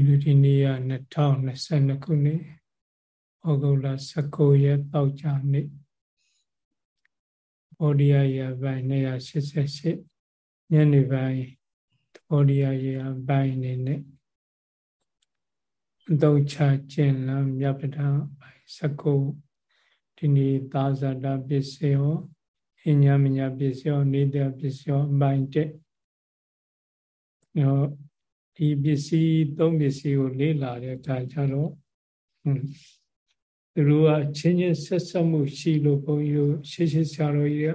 ဒီလိုဒီနေ့က2022ခုနှစ်ဩဂုတ်လ19ရက်တောက်ကြနေ့ဘောဓိယရပိုင်း288ညနေပိုင်းဘောဓိယရပိုင်းနေနဲ့အတုချကျင်လံမြပဒပိုင်း19ဒီနေ့သာဇာတပစ္စယောအညာမညာပစ္စယောနေတဲ့ပစ္စယောအပိုင်းတက်နော် ဒီပစ္စည်းသုံးပစ္စည်းကိုလေ့လာတဲ့အခါကျတော့သူတို့ကချင်းချင်းဆက်ဆက်မှုရှိလို့ဘုန်းကြီးတို့ရှေ့ရှေ့ဆရာတော်ကြီးက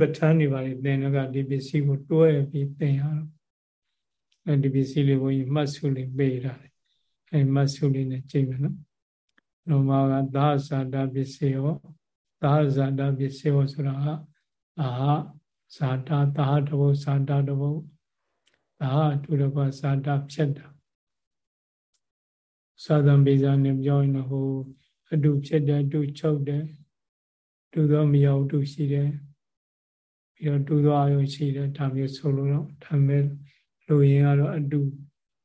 ပဋ္ဌာန်းနေပါလေသင်တော့ကဒီပစ္စည်းကိုတွဲပြီးသင်ရတော့အဲဒီပစ္စည်းလေးဘုန်းကြီးမှတ်စုလေးပေးတာလေအဲမှတ်စုလေးနဲ့ကြိတ်မယ်နော်။လောမကသာဇာတာပစ္စည်းရောသာဇာတာပစ္စည်းရောဆိုတာအာဇာတာသာတဘောဇာတာတဘော ဒါအတူတကွစာတာဖြတ်တာသာသံပေဇာနဲ့ပြောရင်တော့ဟိုအတူဖြစ်တယ်အတူချုပ်တယ်တူသောမယောတူရှိတယ်ပြီးတော့တူသောအယုံရှိတယ်ဒါမျိုးဆိုလို့တော့ဒါမဲ့လူရင်ကတော့အတူ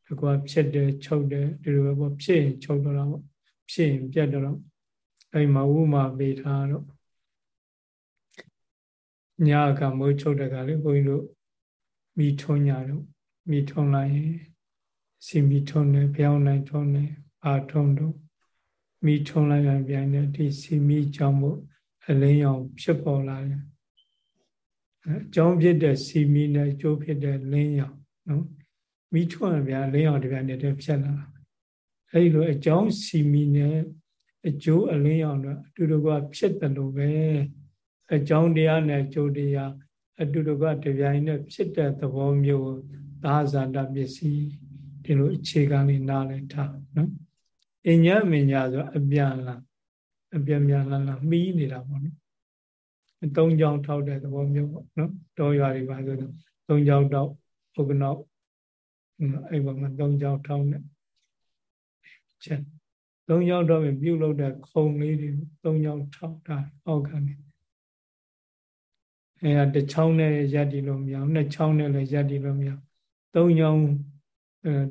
တကွဖြစ်တယ်ချုပ်တယ်ဒီလိုပဲပေါ့ဖြစ်ရင်ချုပ်တော့တာပေါ့ဖြစ်ရင်ပြတ်တော့အဲ့မှာဥမာပေးထားတော့ညကမိုးချုပ်တဲ့ကလေဘုန်းကြီးတို့မိထွန်းညာတော့ မိထုံလိုက်ရင်စီမိထုံတယ်ပြောင်းလိုက်ထုံတယ်အာထုံတော့မိထုံလိုက်ရင်ပြန်တယ်ဒီစီမိကြောင့်မို့အလင်းရောင်ဖြစ်ပေါ်လာတယ်အကြောင်းဖြစ်တဲ့စီမိနဲ့အကျိုးဖြစ်တဲ့လင်းရောင်နော်မိထုံရပြန်လင်းရောင်တပြန်နဲ့ဖြစ်လာတာအဲဒီလိုအကြောင်းစီမိနဲ့အကျိုးအလင်းရောင်တော့အတူတကွဖြစ်တယ်လို့ပဲအကြောင်းတရားနဲ့အကျိုးတရားအတူတကွတပြိုင်နဲ့ဖြစ်တဲ့သဘောမျိုး သာဇာတပစ္စည်းဒီလိုအခြေခံလေးနားလဲထားနော်အညမညာဆိုအပြန်လာအပြန်ပြန်လာလာမီးနေတာပေါ့နော်အသုံးကြောင်ထောက်တဲ့သဘောမျိုးပေါ့နော်တောရွာတွေပါဆိုတော့သုံးကြောင်တောက်ပုဂ္ဂနောအဲ့ဘမှာသုံးကြောင်ထောက်နေချက်သုံးကြောင်တော့ပြုတ်လို့တဲ့ခုံလေးတွေသုံးကြောင်ထောက်တာအောက်ကနေအဲတချောင်းနဲ့ရက်တီလို့မရဘူးနှစ်ချောင်းနဲ့လည်းရက်တီလို့မရဘူး သုံးညောင်း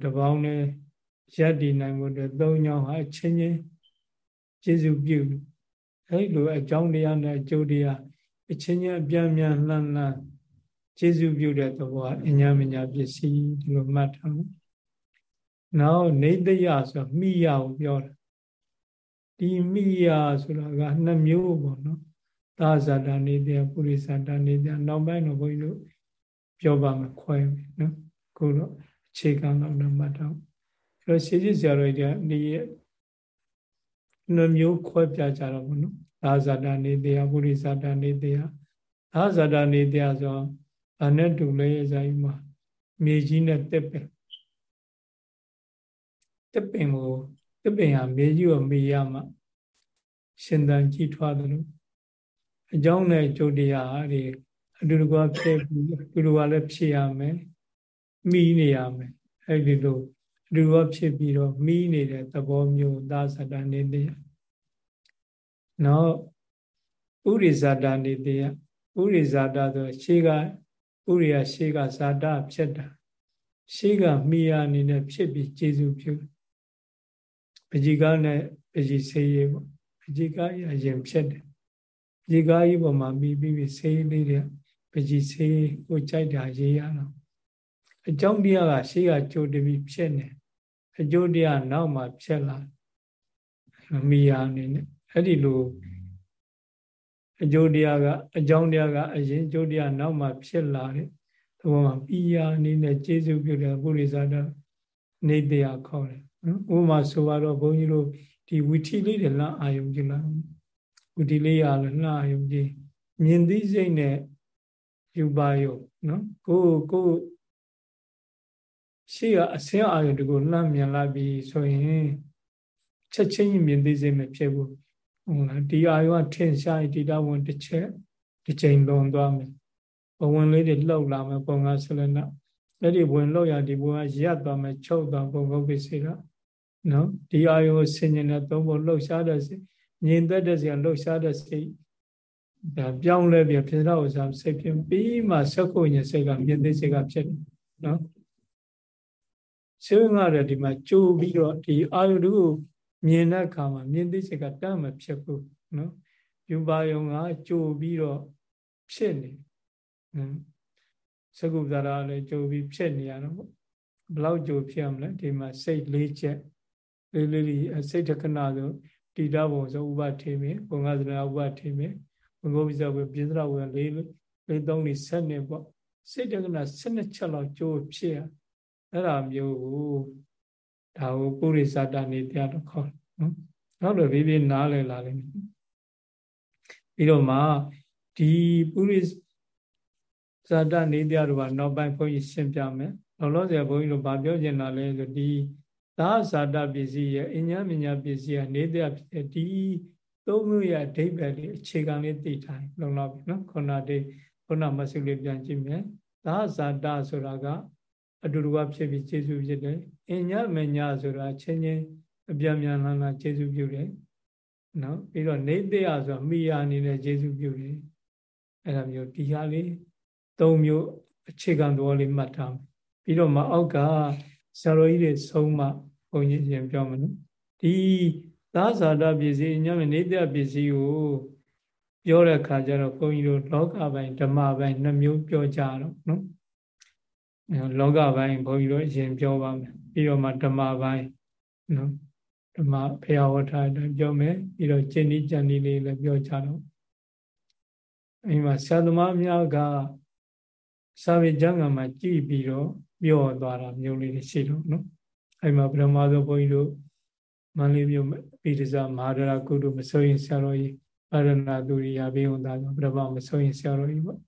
တပေါင်းနဲ့ရက်တည်နိုင်ဖို့အတွက်သုံးညောင်းဟာအချင်းချင်းကျေစုပြုအဲ့လိုအကြောင်းတရားနဲ့အကျိုးတရားအချင်းချင်းအပြန်ပြန်လှမ်းလှမ်းကျေစုပြုတဲ့သဘောအညာမညာပစ္စည်းဒီလိုမှတ်ထားမယ်။နောက်နေတယဆိုမိယကိုပြောတာဒီမိယဆိုတာကနှစ်မျိုးပေါ့နော်။သာဇာတာနေတယပုရိသတာနေတယနောက်ပိုင်းတော့ဘုန်းကြီးတို့ပြောပါမယ်ခွဲမယ်နော်။ ခုတော့အခြေခံတော့မှတ်တော့အဲ့တော့ရှေးကြီးဆရာတော်ကြီးကဒီနှမျိုးခွဲပြကြတော့ဘုနော်သာဇာတာနေတရားပုရိသတာနေတရားသာဇာတာနေတရားဆိုအနဲ့တူလဲဇာကြီးမှာမြေကြီးနဲ့တက်ပင်တက်ပင်ကိုတက်ပင်ဟာမြေကြီးကိုမေးရမှရှင်သန်ကြည်ထွားတယ်လို့အကြောင်းနဲ့ကြုတ်တရားတွေအတူတကွဖြစ်ပြီးအတူတကွလည်းဖြစ်ရမယ် မိနေရမယ်အဲ့ဒီလိုလူရောဖြစ်ပြီးတော့မိနေတဲ့သဘောမျိုးသာသတနေသေးနောက်ဥရိဇာတာနေသေးဥရိဇာတာဆိုရှေးကဥရိယရှေးကဇာတာဖြစ်တာရှေးကမိရအနေနဲ့ဖြစ်ပြီးကျေစုပြုပจิကနဲ့ပจิဆေးရပေါ့ပจิကရရင်ဖြစ်တယ်ပจิကကြီးပေါ်မှာမိပြီးပြီးဆေးလေးတွေပจิဆေးကိုကြိုက်တာရေးရတော့ အကြောင်းတရားကရှေးကကြိုတပြီးဖြစ်နေအကျိုးတရားနောက်မှဖြစ်လာမိယာအနေနဲ့အဲ့ဒီလိုအကျိုးတရားကအကြောင်းတရားကအရင်အကျိုးတရားနောက်မှဖြစ်လာတဲ့သဘောမှာပိယာအနေနဲ့ကျေစုပြုတဲ့ပုရိသတာနေတရားခေါ်တယ်နော်ဥပမာဆိုတော့ဘုန်းကြီးတို့ဒီဝီထီလေးတွေလှအာယုံကြည့်လိုက်ဝီထီလေးရလည်းလှအာယုံကြည့်မြင်သိစိတ်နဲ့ယူပါယုံနော်ကိုကို ရှေ့ကအစင်းအာရုံတကူလှမ်းမြင်လာပြီဆိုရင်ချက်ချင်းမြင်သိစေမဖြစ်ဘူးဟုတ်လားဒီအာရုံကထင်ရှားဒီတာဝန်တစ်ချက်တစ်ချိန်လွန်သွားမယ်ဘဝင်လေးတွေလှုပ်လာမယ်ပုံကဆလနာအဲ့ဒီဝင်လှုပ်ရဒီဘဝင်ကရပ်သွားမယ်ချုပ်သွားပုံပုတ်ပိစေကနော်ဒီအာယုဆင်ញင်တဲ့သုံးဖို့လှုပ်ရှားတဲ့စိတ်ငြိမ်သက်တဲ့စိတ်လှုပ်ရှားတဲ့စိတ်ဒါပြောင်းလဲပြီးဖြစ်တော့ဥစားစိတ်ဖြစ်ပြီးမှစက္ကုညစိတ်ကမြင်သိစိတ်ကဖြစ်တယ်နော် စိတ်ဝင်ကလည်းဒီမှာကြိုးပြီးတော့ဒီအာယုတုကိုမြင်တဲ့အခါမှာမြင်သိစိတ်ကတတ်မဖြစ်ဘူးနော်ယူပါယုံကကြိုးပြီးတော့ဖြစ်နေနော်သကုပ္ပဒါရလည်းကြိုးပြီးဖြစ်နေရတော့ဘလောက်ကြိုးဖြစ်ရမလဲဒီမှာစိတ်လေးချက်လေးလေးလေးစိတ်တက္ကနာဆိုတိတဘုံဆိုဥပထေမေဘုံကသနာဥပထေမေဘုံကိုပိစဝေပြစ္ဆရဝေလေးလေးသုံးလေးဆက်နေပေါ့စိတ်တက္ကနာ12ချက်လောက်ကြိုးဖြစ်ရ အဲ့ဒါမျိုးကိုဒါကိုပုရိသတနေတရားတော့ခေါ်နော်နောက်တော့ဘေးဘေးနားလည်လာလိမ့်မယ်ပြီးတော့မှဒီပုရိဇာတနေတရားတို့ကနောက်ပိုင်းဘုန်းကြီးရှင်းပြမယ်လောလောဆယ်ဘုန်းကြီးတို့ဗာပြောချင်တာလဲဆိုဒီသာဇာတပစ္စည်းရဲ့အညာမညာပစ္စည်းရဲ့နေတရားဖြစ်တဲ့ဒီသုံးမျိုးရဲ့အဓိပ္ပာယ်လေးအခြေခံလေးသိထားလုံလောက်ပြီနော်ခုနတည်းခုနမဆုလေးပြန်ကြည့်မယ်သာဇာတဆိုတာက အတူတူကဖြစ်ပြီးကျေစုဖြစ်တယ်အညာမညာဆိုတာချင်းချင်းအပြတ်မြန်လှမ်းလာကျေစုပြုတယ်နော်ပြီးတော့နေတရားဆိုတာမိယာအနေနဲ့ကျေစုပြုတယ်အဲ့ဒါမျိုးဒီဟာလေးသုံးမျိုးအခြေခံသဘောလေးမှတ်ထားမယ်ပြီးတော့မအောက်ကဆရာတော်ကြီးတွေဆုံးမဘုန်းကြီးရှင်ပြောမယ်နော်ဒီသာဇာတပစ္စည်းညမနေတဲ့ပစ္စည်းကိုပြောတဲ့အခါကျတော့ဘုန်းကြီးတို့လောကပိုင်းဓမ္မပိုင်းနှမျိုးပြောကြတော့နော် လောကပိုင်းဘုန်းကြီးတို့အရင်ပြောပါမယ်ပြီးတော့မှဓမ္မပိုင်းနော်ဓမ္မဘုရားဝတ်ထားတယ်ပြောမယ်ပြီးတော့ကျင့်ဤကြံဤလေးလည်းပြောကြတော့အဲဒီမှာဆရာသမားများကစာပေကျမ်းဂန်မှာကြည်ပြီးတော့ပြောသွားတာမျိုးလေးတွေရှိတော့နော်အဲဒီမှာပထမဆုံးဘုန်းကြီးတို့မန္တလေးမြို့ပိဋကမဟာဒရာကုတုမစိုးရင်ဆရာတော်ကြီးပါရဏသူရိယာဘေးဝန်သားဆိုပထမမစိုးရင်ဆရာတော်ကြီးပေါ့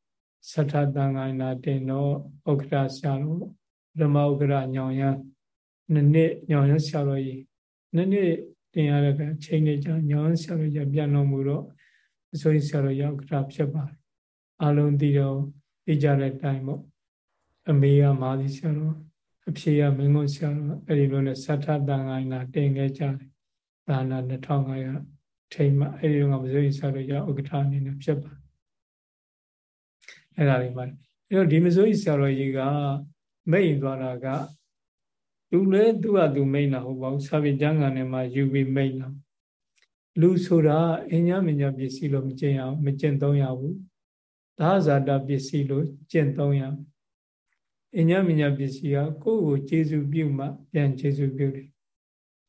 သထတန်ခိုင်နာတင်တော့ဥက္ကရာဆရာတော်ပေါ့ပထမဥက္ကရာညောင်ရမ်းနှစ်နှစ်ညောင်ရမ်းဆရာတော်ကြီးနှစ်နှစ်တင်ရတဲ့အချိန်လေးကြာညောင်ရမ်းဆရာတော်ကြီးပြန်တော်မူတော့မစိုးရင်ဆရာတော်ရောက်ဥက္ကရာဖြစ်ပါတယ်အလုံးတည်တော့သိကြတဲ့အတိုင်းပေါ့အမေကမာသီဆရာတော်အဖေကမင်းကုန်းဆရာတော်အဲ့ဒီလိုနဲ့သထတန်ခိုင်နာတင်ခဲ့ကြတယ်ဒါနာ2500ထိမ့်မှအဲ့ဒီတော့မစိုးရင်ဆရာတော်ရောက်ဥက္ကရာအနေနဲ့ဖြစ်ပါတယ် အဲ့ဒါလေးပါအဲ့တော့ဒီမစိုးကြီးဆရာတော်ကြီးကမိတ်သွားတာကသူလည်းသူ့ဟာသူမိတ်လာဟုတ်ပါဘူးစာပေကျမ်းဂန်ထဲမှာယူပြီးမိတ်လာလူဆိုတာအညာမညာပစ္စည်းလို့မကျင့်ရအောင်မကျင့်သုံးရဘူးဒါဇာတာပစ္စည်းလို့ကျင့်သုံးရအညာမညာပစ္စည်းကကိုယ့်ကိုကျေစုပြုမှပြန်ကျေစုပြုတယ်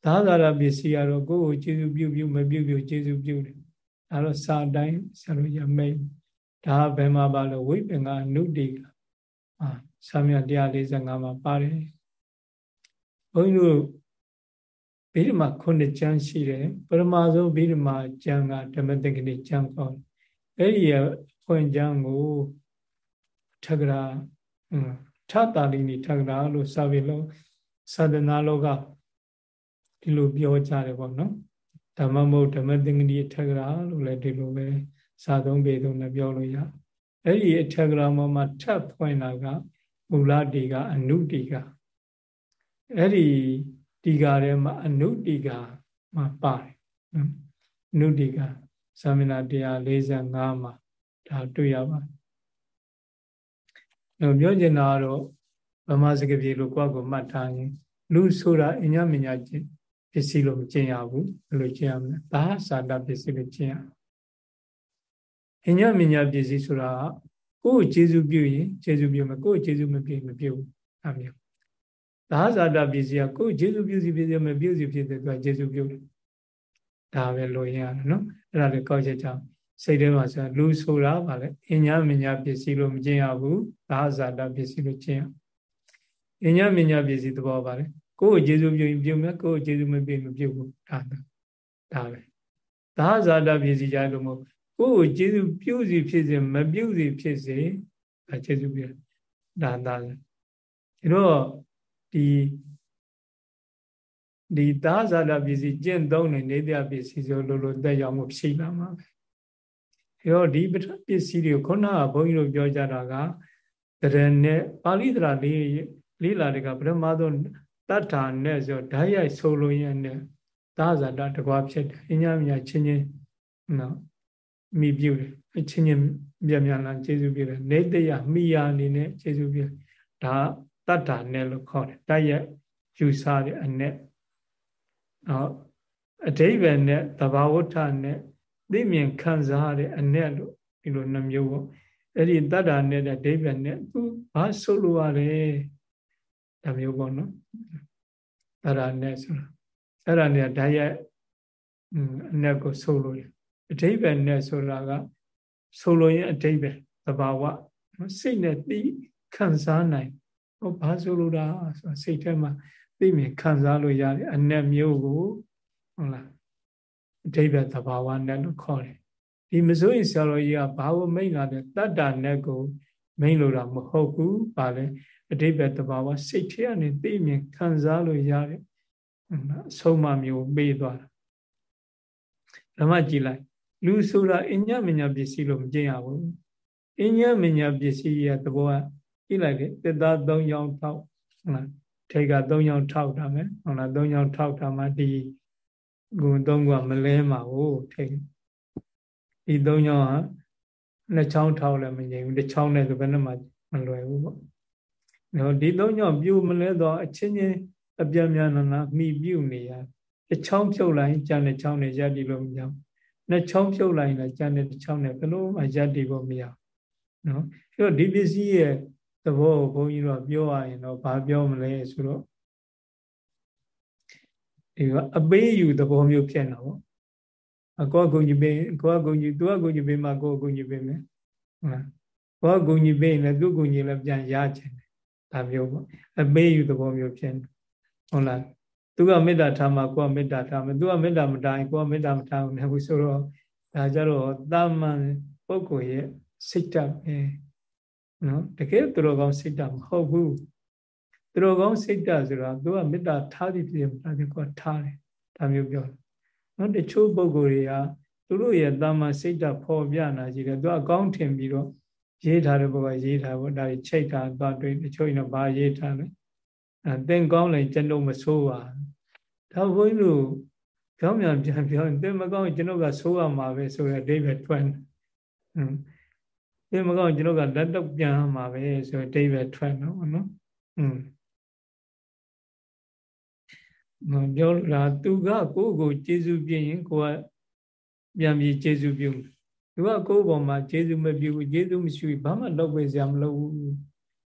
ဒါဇာတာပစ္စည်းကတော့ကိုယ့်ကိုကျေစုပြုပြုမပြုပြုကျေစုပြုတယ်ဒါတော့စာတိုင်းဆရာတို့ရမိတ် ဒါဘယ်မှာပါလို့ဝိပင်ကအနုတိကအာစာမြ145မှာပါတယ်ဘုန်းကြီးတို့ဗိဓမာခုနှစ်ကျမ်းရှိတယ်ပရမဆုံးဗိဓမာကျမ်းကဓမ္မသင်္ကတိကျမ်းကောင်းအဲ့ဒီဖွင့်ကျမ်းကိုထကရာထတာလိနိထကရာလို့စာပေလို့သာသနာလောကဒီလိုပြောကြတယ်ပေါ့နော်ဓမ္မမုတ်ဓမ္မသင်္ကတိထကရာလို့လည်းဒီလိုပဲ စာသုံးပေသုံးနဲ့ပြောလို့ရအဲ့ဒီအထက်ကရာမမှာထပ်ဖွင့်တာကမူလတီကအနုတီကအဲ့ဒီတီကာထဲမှာအနုတီကာမှာပါတယ်အနုတီကာသမဏ145မှာဒါတွေ့ရပါတယ်ပြောချင်တာကတော့ဗမာစကားပြေလို့ကိုယ့်ကိုမှတ်ထားရင်လူဆိုတာအညာမညာချင်းပစ္စည်းလို့မကျင်ရဘူးဘယ်လိုကျင်ရမလဲဘာသာတာပစ္စည်းလို့ကျင်ရအ ညမညာပစ္စည်းဆိုတာကိုယ်ကျေစုပြုရင်ကျေစုပြုမယ်ကိုယ်ကျေစုမပြုမပြုဘူးအမျိုးသာဇာတပစ္စည်းကကိုယ်ကျေစုပြုစီပစ္စည်းမပြုစီဖြစ်တဲ့သူကကျေစုပြုတယ်ဒါပဲလိုရရတယ်နော်အဲ့ဒါလေးကောက်ချက်ကြောင့်စိတ်ထဲမှာဆိုလူဆိုတာဗာလဲအညမညာပစ္စည်းလို့မကျင်ရဘူးသာဇာတပစ္စည်းလို့ကျင်ရအညမညာပစ္စည်းသဘောပါလေကိုယ်ကျေစုပြုရင်ပြုမယ်ကိုယ်ကျေစုမပြုမပြုဘူးဒါဒါပဲသာဇာတပစ္စည်းကြလို့မဟုတ် ကိုယ်ကိုကျေစုပြုစီဖြစ်စေမပြုစီဖြစ်စေအဲကျေစုပြုဒါသာဒါတော့ဒီဒီသာဇာတပစ္စည်းကျင့်သုံးနေနေတဲ့ပစ္စည်းဆိုလိုလိုတက်ရောက်မှုဖြစ်လာမှာပဲအဲတော့ဒီပထပစ္စည်းတွေကိုခုနကဘုန်းကြီးတို့ပြောကြတာကတရနဲ့ပါဠိတရာလေးလေးလာတဲ့ကပထမဆုံးတတ္ထာနဲ့ဆိုဓာတ်ရိုက်ဆိုလိုရင်နဲ့သာဇာတတကွာဖြစ်တယ်အညာမြချင်းချင်းနော် မိပြုတယ်အချင်းချင်းပြပြလာကျေစုပြုတယ်နေတရမိယာအနေနဲ့ကျေစုပြုဒါတတ္တာနဲ့လို့ခေါ်တယ်တိုက်ရိုက်ယူဆတဲ့အ ਨੇ နော်အဓိပ္ပာယ်နဲ့သဘာဝဋ္ဌနဲ့သိမြင်ခံစားရတဲ့အ ਨੇ လို့ဒီလိုနှမျိုးပေါ့အဲ့ဒီတတ္တာနဲ့အဓိပ္ပာယ်နဲ့သူဘာဆိုလိုရလဲဒါမျိုးပေါ့နော်အဲ့ဒါနဲ့ဆိုတာအဲ့ဒါနဲ့ဓာတ်ရိုက်အ ਨੇ ကိုဆိုလိုတယ် အဓိပ္ပာယ်နဲ့ဆိုတာကဆိုလိုရင်အဓိပ္ပာယ်သဘာဝစိတ်နဲ့သိခံစားနိုင်ဟောဘာဆိုလိုတာဆိုစိတ်ထဲမှာသိမြင်ခံစားလို့ရတယ်အ내မျိုးကိုဟုတ်လားအဓိပ္ပာယ်သဘာဝနဲ့လို့ခေါ်တယ်ဒီမစိုးရင်ဆရာတော်ကြီးကဘာလို့မိတ်လာတဲ့တတ္တာနဲ့ကိုမိတ်လို့တာမဟုတ်ဘူးပါလေအဓိပ္ပာယ်သဘာဝစိတ်ထဲကနေသိမြင်ခံစားလို့ရတယ်အဆုံးမမျိုးပေးသွားတာဓမ္မကြည်လိုက် လူဆိုတာအညမညာပစ္စည်းလို့မကျင့်ရဘူးအညမညာပစ္စည်းရဲ့သဘောကကြည့်လိုက်တယ်တစ်သား၃ရောင်ထောက်ဟုတ်လားထိတ်က၃ရောင်ထောက်တာမယ်ဟုတ်လား၃ရောင်ထောက်တာမှဒီဂုံ၃ခုကမလဲမှာဟုတ်ထိတ်ဒီ၃ရောင်ကနှစ်ချောင်းထောက်လည်းမငြိမ်ဘူးတစ်ချောင်းနဲ့ဆိုဘယ်နဲ့မှမလွယ်ဘူးပေါ့နော်ဒီ၃ရောင်ပြူမလဲတော့အချင်းချင်းအပြတ်များနာမိပြုတ်နေရတစ်ချောင်းဖြုတ်လိုက်ကြံတဲ့ချောင်းနဲ့ရပ်တည်လို့မရဘူး နှစ်ချောင်းဖြုတ်လိုက်လည်းကြံတဲ့တစ်ချောင်းနဲ့ဘယ်လိုမှရပ်တည်ဖို့မရဘူးနော်အဲ့တော့ဒီပစ္စည်းရဲ့သဘောကိုဘုန်းကြီးတို့ပြောရရင်တော့ဘာပြောမလဲဆိုတော့ဒီကအပေးယူသဘောမျိုးဖြစ်နေတာပေါ့အကောအကုညီပေးကိုအကုညီသူအကုညီပေးမှကိုအကုညီပေးမယ်ဟုတ်လားကိုအကုညီပေးရင်လည်းသူ့ကုညီလည်းပြန်ရချင်တယ်ဒါမျိုးပေါ့အပေးယူသဘောမျိုးဖြစ်နေဟုတ်လား သူကမေတ္တာထားမှကိုကမေတ္တာထားမယ်သူကမေတ္တာမထားရင်ကိုကမေတ္တာမထားဘူးဆိုတော့ဒါကြတော့တာမန်ပုဂ္ဂိုလ်ရဲ့စိတ်ဓာတ်ပဲနော်တကယ်သူတော်ကောင်းစိတ်ဓာတ်မဟုတ်ဘူးသူတော်ကောင်းစိတ်ဓာတ်ဆိုတာသူကမေတ္တာထားသည်ဖြစ်မှာဒီကောထားတယ်ဒါမျိုးပြောတယ်နော်တချို့ပုဂ္ဂိုလ်တွေကသူတို့ရဲ့တာမန်စိတ်ဓာတ်ဖော်ပြနာကြည့်တယ်သူကအကောင်းထင်ပြီးတော့ရေးထားတဲ့ဘုရားရေးထားဖို့ဒါတွေချိတ်တာသွားတွေ့တချို့ရင်တော့ဘာရေးထားလဲ အဲသင်ကောင်းလည်းကျွန်တော်မဆိုးပါဒါဘုန်းကြီးတို့ပြောင်းပြန်ပြန်ပြောရင်သင်မကောင်းကျွန်တော်ကဆိုးရမှာပဲဆိုတဲ့အဓိပ္ပာယ်ထွက်နေသင်မကောင်းကျွန်တော်ကလက်တော့ပြန်ရမှာပဲဆိုတဲ့အဓိပ္ပာယ်ထွက်တော့နော်อืมမပြောလို့လားသူကကိုယ့်ကိုကျေစုပြရင်ကိုကပြန်ပြီးကျေစုပြုသူကကိုယ့်ဘောမှာကျေစုမပြုဘူးကျေစုမရှိဘူးဘာမှလုပ်ပေးစရာမလိုဘူး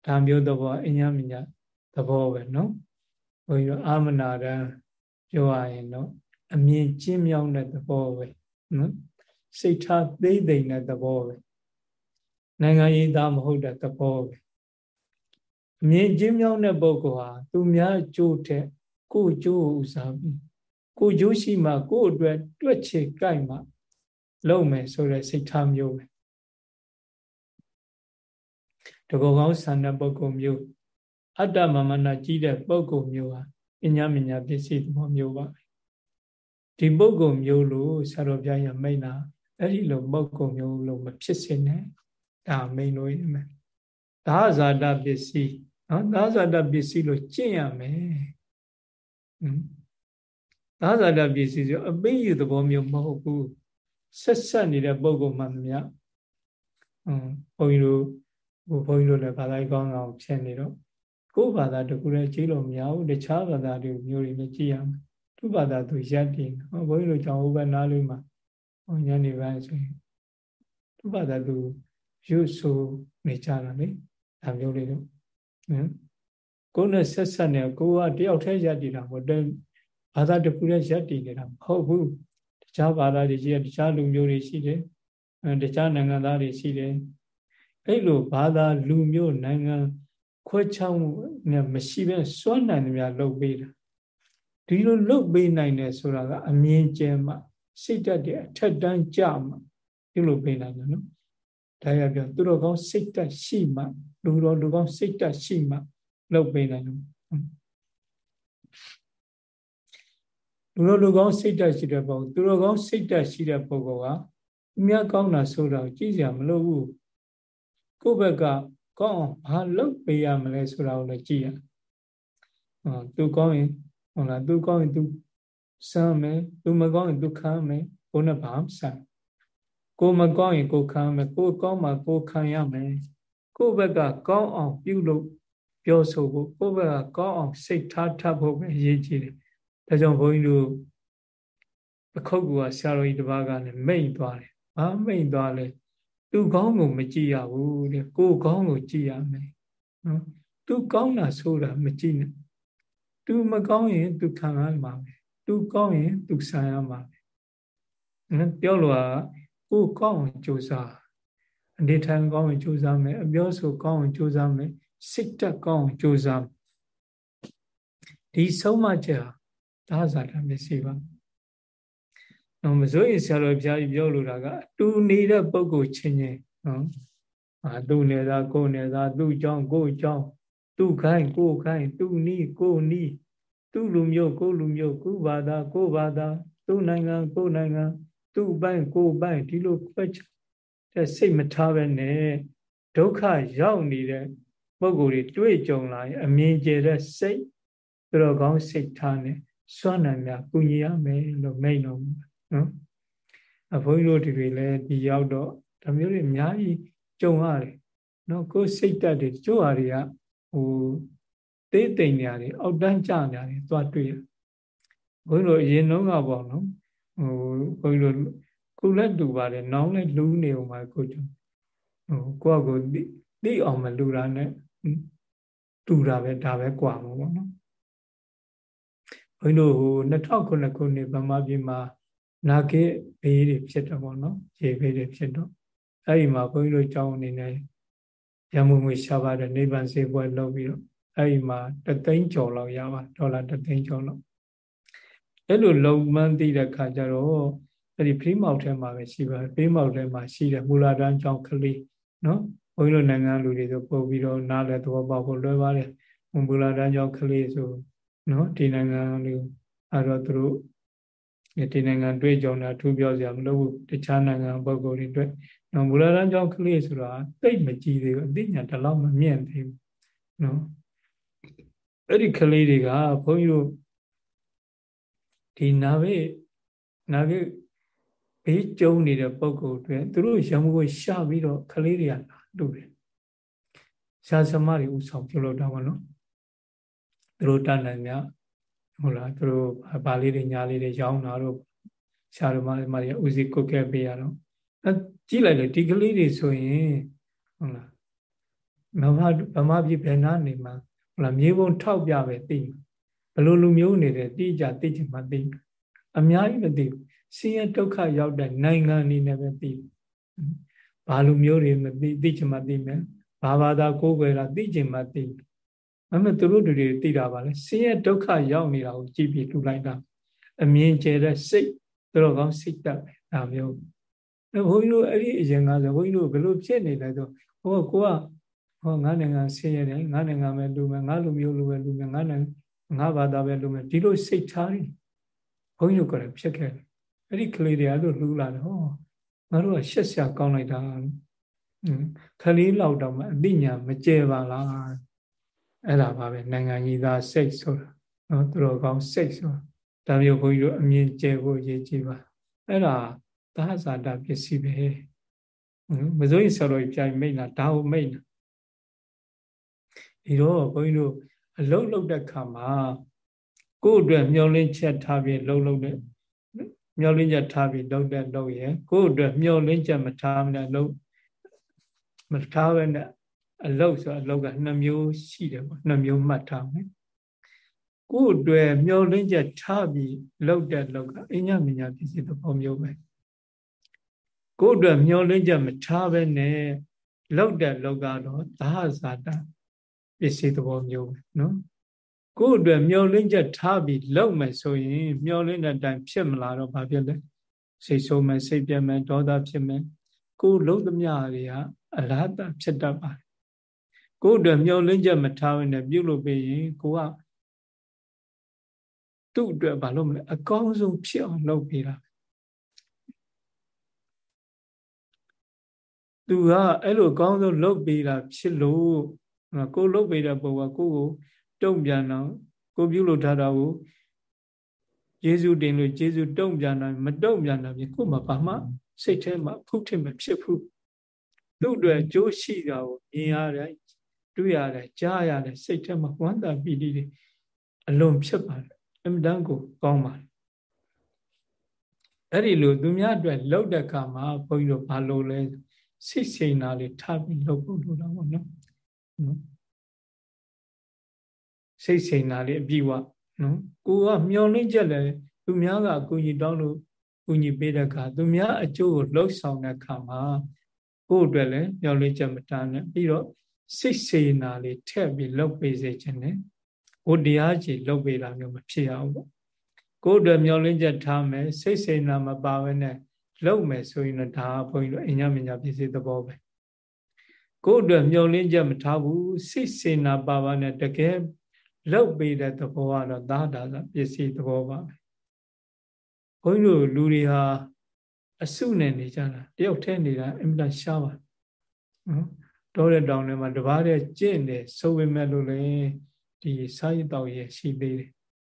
ဒါမျိုးသဘောအညာမညာ သဘောပဲနော်ဘုန်းကြီးတို့အာမနာရံပြောရရင်တော့အမြင်ကျဉ်းမြောင်းတဲ့သဘောပဲနော်စိတ်ထားသိသိမ့်တဲ့သဘောပဲနိုင်ငံရေးသားမဟုတ်တဲ့သဘောပဲအမြင်ကျဉ်းမြောင်းတဲ့ပုဂ္ဂိုလ်ဟာသူများကြိုးတဲ့ကိုကျိုးဥစားပြီးကိုကျိုးရှိမှ ကိုအတွက်တွက်ချေကြိုက်မှလုပ်မယ်ဆိုတဲ့စိတ်ထားမျိုးပဲတကောကောင်းဆန္ဒပုဂ္ဂိုလ်မျိုး အတ္တမမနာကြီးတဲ့ပုဂ္ဂိုလ်မျိုးဟာပညာမညာပစ္စည်းသဘောမျိုးပါပဲဒီပုဂ္ဂိုလ်မျိုးလို့ဆရာတော်ဘုရားရမိန်တာအဲ့ဒီလိုပုဂ္ဂိုလ်မျိုးလို့မဖြစ်စေနဲ့ဒါမိန်လို့ရမယ်သာဇာတပစ္စည်းနော်သာဇာတပစ္စည်းလို့ကျင့်ရမယ်သာဇာတပစ္စည်းဆိုအပိယသဘောမျိုးမဟုတ်ဘူးဆက်ဆက်နေတဲ့ပုဂ္ဂိုလ်မှန်များဟွန်းဘုန်းကြီးတို့ဘုန်းကြီးတို့လည်းဘာသာကောင်းအောင်ဖြစ်နေတော့ ကိုယ်ဘာသာတခုလည်းကြည့်လို့မရဘူးတခြားဘာသာတွေမျိုးတွေလည်းကြည့်ရမယ်သူ့ဘာသာသူရပ်တည်ဟောဘုန်းကြီးတို့ကြောင့်ဟိုဘက်နားလေးမှာဟောညနေပိုင်းဆိုရင်သူ့ဘာသာသူရွတ်ဆိုနေကြတာလေဒါမျိုးလေးတော့ဟမ်ကိုယ်နဲ့ဆက်ဆက်နေကိုကတယောက်တည်းရပ်တည်တာမဟုတ်တယ်ဘာသာတခုလည်းရပ်တည်နေတာမဟုတ်ဘူးတခြားဘာသာတွေရှိတယ်တခြားလူမျိုးတွေရှိတယ်အဲတခြားနိုင်ငံသားတွေရှိတယ်အဲ့လိုဘာသာလူမျိုးနိုင်ငံ ခွဲခြားမှုနဲ့မရှိဘဲစွန့်နိုင်တယ်များလုပ်ပေးတာဒီလိုလုပ်ပေးနိုင်တယ်ဆိုတာကအမြင်ကျဲမှစိတ်ဓာတ်တွေအထက်တန်းကြမှဒီလိုပေးနိုင်တယ်နော်ဒါရပြောသူတို့ကောင်းစိတ်ဓာတ်ရှိမှလူတော်လူကောင်းစိတ်ဓာတ်ရှိမှလုပ်ပေးနိုင်တယ်လူတော်လူကောင်းစိတ်ဓာတ်ရှိတဲ့ပုဂ္ဂိုလ်သူတော်ကောင်းစိတ်ဓာတ်ရှိတဲ့ပုဂ္ဂိုလ်ကမြတ်ကောင်းတာဆိုတာကြည့်စရာမလိုဘူးကိုယ့်ဘက်က ကောင်းအောင်ဘာလုပ်ပေးရမလဲဆိုတာကိုလည်းကြည့်ရဟောသူကောင်းရင်ဟုတ်လားသူကောင်းရင်သူစမ်းမယ်သူမကောင်းရင်သူခံမယ်ကိုယ်နဲ့ဘာမှဆိုင်ကိုမကောင်းရင်ကိုခံမယ်ကိုကောင်းမှကိုခံရမယ်ကိုယ့်ဘက်ကကောင်းအောင်ပြုလုပ်ပြောဆိုဖို့ကိုယ့်ဘက်ကကောင်းအောင်စိတ်ထားထပ်ဖို့ပဲအရေးကြီးတယ်ဒါကြောင့်ဘုန်းကြီးတို့ပခုတ်ကူကဆရာတော်ကြီးတစ်ပါးကလည်းမိတ်သွားတယ်ဘာမိတ်သွားလဲ သူကောင်းကိုမကြည့်ရဘူးတဲ့ကိုယ်ကောင်းကိုကြည့်ရမယ်နော်သူကောင်းတာဆိုတာမကြည့်နဲ့သူမကောင်းရင်သူခံရမှာပဲသူကောင်းရင်သူဆံရမှာပဲနော်ပြောလို့ကကိုယ်ကောင်းအောင်ကြိုးစားအနေထိုင်ကောင်းအောင်ကြိုးစားမယ်အပြောဆိုကောင်းအောင်ကြိုးစားမယ်စိတ်တက်ကောင်းအောင်ကြိုးစားဒီဆုံးမချက်ဟာဒါဇာတမျက်စိပါ နော်မစိုးရင်ဆရာတော်ဘုရားကြီးပြောလိုတာကအတူနေတဲ့ပုဂ္ဂိုလ်ချင်းချင်းနော်အာသူ့နေတာကိုယ်နေတာသူ့ကြောင့်ကိုယ်ကြောင့်သူ့ခိုင်းကိုယ်ခိုင်းသူ့နီးကိုယ်နီးသူ့လူမျိုးကိုယ်လူမျိုးကိုယ်ဘာသာကိုယ်ဘာသာသူ့နိုင်ငံကိုယ်နိုင်ငံသူ့ပိုင်းကိုယ်ပိုင်းဒီလိုခွဲခြားတဲ့စိတ်မထားပဲနဲ့ဒုက္ခရောက်နေတဲ့ပုဂ္ဂိုလ်တွေတွေ့ကြုံလာရင်အမြင်ကျတဲ့စိတ်သူတော်ကောင်းစိတ်ထားနဲ့စွမ်းနိုင်များကုညီရမယ်လို့မိန့်တော်မူ နော်အဘုန်းကြီးတို့ဒီတွေလည်းဒီရောက်တော့ဒါမျိုးတွေအများကြီးကြုံရတယ်နော်ကိုယ်စိတ်တက်တွေကြိုးဟာတွေကဟိုသေးတိမ်နေရတယ်အောက်တန်းကျနေရတယ်သွားတွေ့ရဘုန်းကြီးတို့အရင်တုန်းကပေါ့နော်ဟိုဘုန်းကြီးတို့ခုလည်းတူပါတယ်နောင်လည်းလူးနေအောင်ပါကိုကျဟိုကိုယ့်ကိုသိအောင်မလူတာနဲ့တူတာပဲဒါပဲกว่าမှာပေါ့နော်ဘုန်းကြီးတို့ဟို2009ခုနှစ်ဗမာပြည်မှာ နာကေဘေးတွေဖြစ်တော့ပေါ့နော်ရေဘေးတွေဖြစ်တော့အဲ့ဒီမှာဘုန်းကြီးတို့ကြောင်းအနေနဲ့ရမုံငွေရှားပါတဲ့နိဗ္ဗာန်စေပွဲလုပ်ပြီးတော့အဲ့ဒီမှာတသိန်းကျော်လောက်ရပါဒေါ်လာတသိန်းကျော်လောက်အဲ့လိုလုံမှန်းသိတဲ့ခါကျတော့အဲ့ဒီဖိမောက်ထဲမှာပဲရှိပါတယ်ဖိမောက်ထဲမှာရှိတဲ့မူလာတန်းကြောင့်ကလေးနော်ဘုန်းကြီးတို့နိုင်ငံလူတွေဆိုပို့ပြီးတော့နားလဲသဘောပေါက်ဖို့လွယ်ပါတယ်မူလာတန်းကြောင့်ကလေးဆိုနော်ဒီနိုင်ငံလူအဲ့တော့သူတို့ ဒီနိုင်ငံတွေ့ကြုံတာထူးပြောစရာမလိုဘူးတခြားနိုင်ငံပုဂ္ဂိုလ်တွေတွေ့နော်မူလာတန်းကြောင့်ကလေးဆိုတာတိတ်မကြည့်သေးဘူးအသိဉာဏ်တလောက်မမြင့်သေးဘူးနော်အဲ့ဒီကလေးတွေကဘုန်းကြီးတို့ဒီနာဝိနာဝိဘေးကျုံနေတဲ့ပုံကိုတွင်သူတို့ရမကိုရှာပြီးတော့ကလေးတွေကတူတယ်ရှားစမတွေဥဆောင်ပြုလုပ်တာပါနော်သူတို့တန်တယ်များ ဟုတ်လားသူတို့ဗာလေးတွေညာလေးတွေရောင်းတာတို့ရှားတော်မမတွေဥစီကုတ်ခဲ့ပေးရတော့အဲကြည့်လိုက်လေဒီကလေးတွေဆိုရင်ဟုတ်လားမမဗမာပြည်ဘယ်နာနေမှာဟုတ်လားမြေပုံထောက်ပြပဲသိဘလို့လူမျိုးနေတယ်တိကြသိချင်မှသိအများကြီးမသိဘူးဆင်းရဲဒုက္ခရောက်တဲ့နိုင်ငံအနေနဲ့ပဲသိဘာလူမျိုးတွေမသိသိချင်မှသိမယ်ဘာဘာသာကိုးကွယ်တာသိချင်မှသိ အမေသူတို့တွေသိတာပါလေဆင်းရဲဒုက္ခရောက်နေတာကိုကြည့်ပြီးတူလိုက်တာအမြင်ကျဲတဲ့စိတ်သူတို့ကောင်းစိတ်တက်ပဲဒါမျိုးအဲဘုန်းကြီးတို့အဲ့ဒီအရင်ကဆိုဘုန်းကြီးတို့ဘယ်လိုဖြစ်နေလဲဆိုဟောကိုကဟောငါနိုင်ငံဆင်းရဲတယ်ငါနိုင်ငံပဲလူမယ်ငါလူမျိုးလူပဲလူမယ်ငါနိုင်ငံငါဘာသာပဲလူမယ်ဒီလိုစိတ်ထားတယ်ဘုန်းကြီးတို့ကလည်းဖြစ်ခဲ့တယ်အဲ့ဒီကလေးတွေအဲ့လိုလှူလာတယ်ဟောငါတို့ကရှက်ရှာကောင်းလိုက်တာခလေးလောက်တော့မှအသိဉာဏ်မကျဲပါလား အဲ့ဒါပါပဲနိုင်ငံကြီးသားစိတ်ဆိုတာနော်သူတော်ကောင်းစိတ်ဆိုတာဒါမျိုးဘုန်းကြီးတို့အမြင်ကျဲဖို့ရည်ကြည်ပါအဲ့ဒါသာဇာတာပစ္စည်းပဲမစိုးရင်ဆရာတော်ကြီးပြိုင်မိတ်လားဒါဟုတ်မိတ်လားဒီတော့ဘုန်းကြီးတို့အလုံးလုံးတဲ့ခါမှာကိုယ့်အတွက်မျောလင်းချက်ထားပြီးလှုပ်လှုပ်တဲ့မျောလင်းချက်ထားပြီးလှုပ်တဲ့လှုပ်ရဲ့ကိုယ့်အတွက်မျောလင်းချက်မထားမနဲ့လှုပ်မထားဘဲနဲ့ အလုတ်ဆိုအလုတ်ကနှစ်မျိုးရှိတယ်ပေါ့နှစ်မျိုးမှတ်ထားမယ်ကိုယ့်အတွက်မျောလင်းချက်ထားပြီးလှုပ်တဲ့လှုပ်ကအညမညာပစ္စည်းသဘောမျိုးပဲကိုယ့်အတွက်မျောလင်းချက်မထားဘဲနဲ့လှုပ်တဲ့လှုပ်ကတော့သာဇာတပစ္စည်းသဘောမျိုးပဲနော်ကိုယ့်အတွက်မျောလင်းချက်ထားပြီးလုပ်မယ်ဆိုရင်မျောလင်းတဲ့အတိုင်းဖြစ်မလာတော့ဘာဖြစ်လဲစိတ်ဆိုးမယ်စိတ်ပြတ်မယ်ဒေါသဖြစ်မယ်ကိုယ်လုံးသမျှတွေကအလားတဖြစ်တတ်ပါတယ် ကိုယ့်အတွက်မျောလင်းချက်မထားဘဲနဲ့ပြုလုပ်ပေးရင်ကိုကသူ့အတွက်ဘာလို့မလဲအကောင်းဆုံးဖြစ်အောင်လုပ်ပေးတာသူကအဲ့လိုအကောင်းဆုံးလုပ်ပေးတာဖြစ်လို့ကိုလုပ်ပေးတဲ့ပုံကကိုကိုတုံ့ပြန်တော့ကိုပြုလုပ်ထားတာကိုယေရှုတင်လို့ယေရှုတုံ့ပြန်တာမတုံ့ပြန်တာပြင်ကိုမှဘာမှစိတ်ထဲမှာဖုထင်မဖြစ်ဘူးသူ့အတွက်ကြိုးရှိတာကိုမြင်ရတယ် တွေ့ရတယ်ကြားရတယ်စိတ်ထဲမှာဝမ်းသာပီတိတွေအလွန်ဖြစ်ပါတယ်အမြဲတမ်းကိုကောင်းပါတယ်အဲ့ဒီလိုသူများအတွက်လှုပ်တဲ့အခါမှာဘုန်းကြီးတို့ဘာလို့လဲစိတ်စိန်နာလေးထားပြီးလှုပ်ဖို့လိုတာပေါ့နော်နော်စိတ်စိန်နာလေးအပြည့်ဝနော်ကိုကမျောလင်းချက်လဲသူများကအကူကြီးတောင်းလို့ကူညီပေးတဲ့အခါသူများအကျိုးကိုလှုပ်ဆောင်တဲ့အခါမှာကိုယ့်အတွက်လည်းမျောလင်းချက်မတန်းနဲ့ပြီးတော့ စိတ်စေနာလေးထည့်ပြီးလှုပ်ပေးစေခြင်းနဲ့ဟိုတရားကြီးလှုပ်ပေးတာမျိုးမဖြစ်အောင်ပေါ့ကိုယ့်အတွက်မျောလင်းချက်ထားမယ်စိတ်စေနာမပါဘဲနဲ့လှုပ်မယ်ဆိုရင်တော့ဒါဘုန်းကြီးတို့အညမညာပြည့်စည်သဘောပဲကိုယ့်အတွက်မျောလင်းချက်မထားဘူးစိတ်စေနာပါပါနဲ့တကယ်လှုပ်ပေးတဲ့သဘောကတော့သာဒါသပစ္စည်းသဘောပါပဲဘုန်းကြီးတို့လူတွေဟာအစုနဲ့နေကြတာတယောက်တည်းနေတာအင်မတန်ရှားပါနော် တောတဲ့တောင်ထဲမှာတပားတဲ့ကျင့်တယ်ဆိုပေမဲ့လို့လေဒီစာရတောက်ရဲ့ရှိသေးတယ်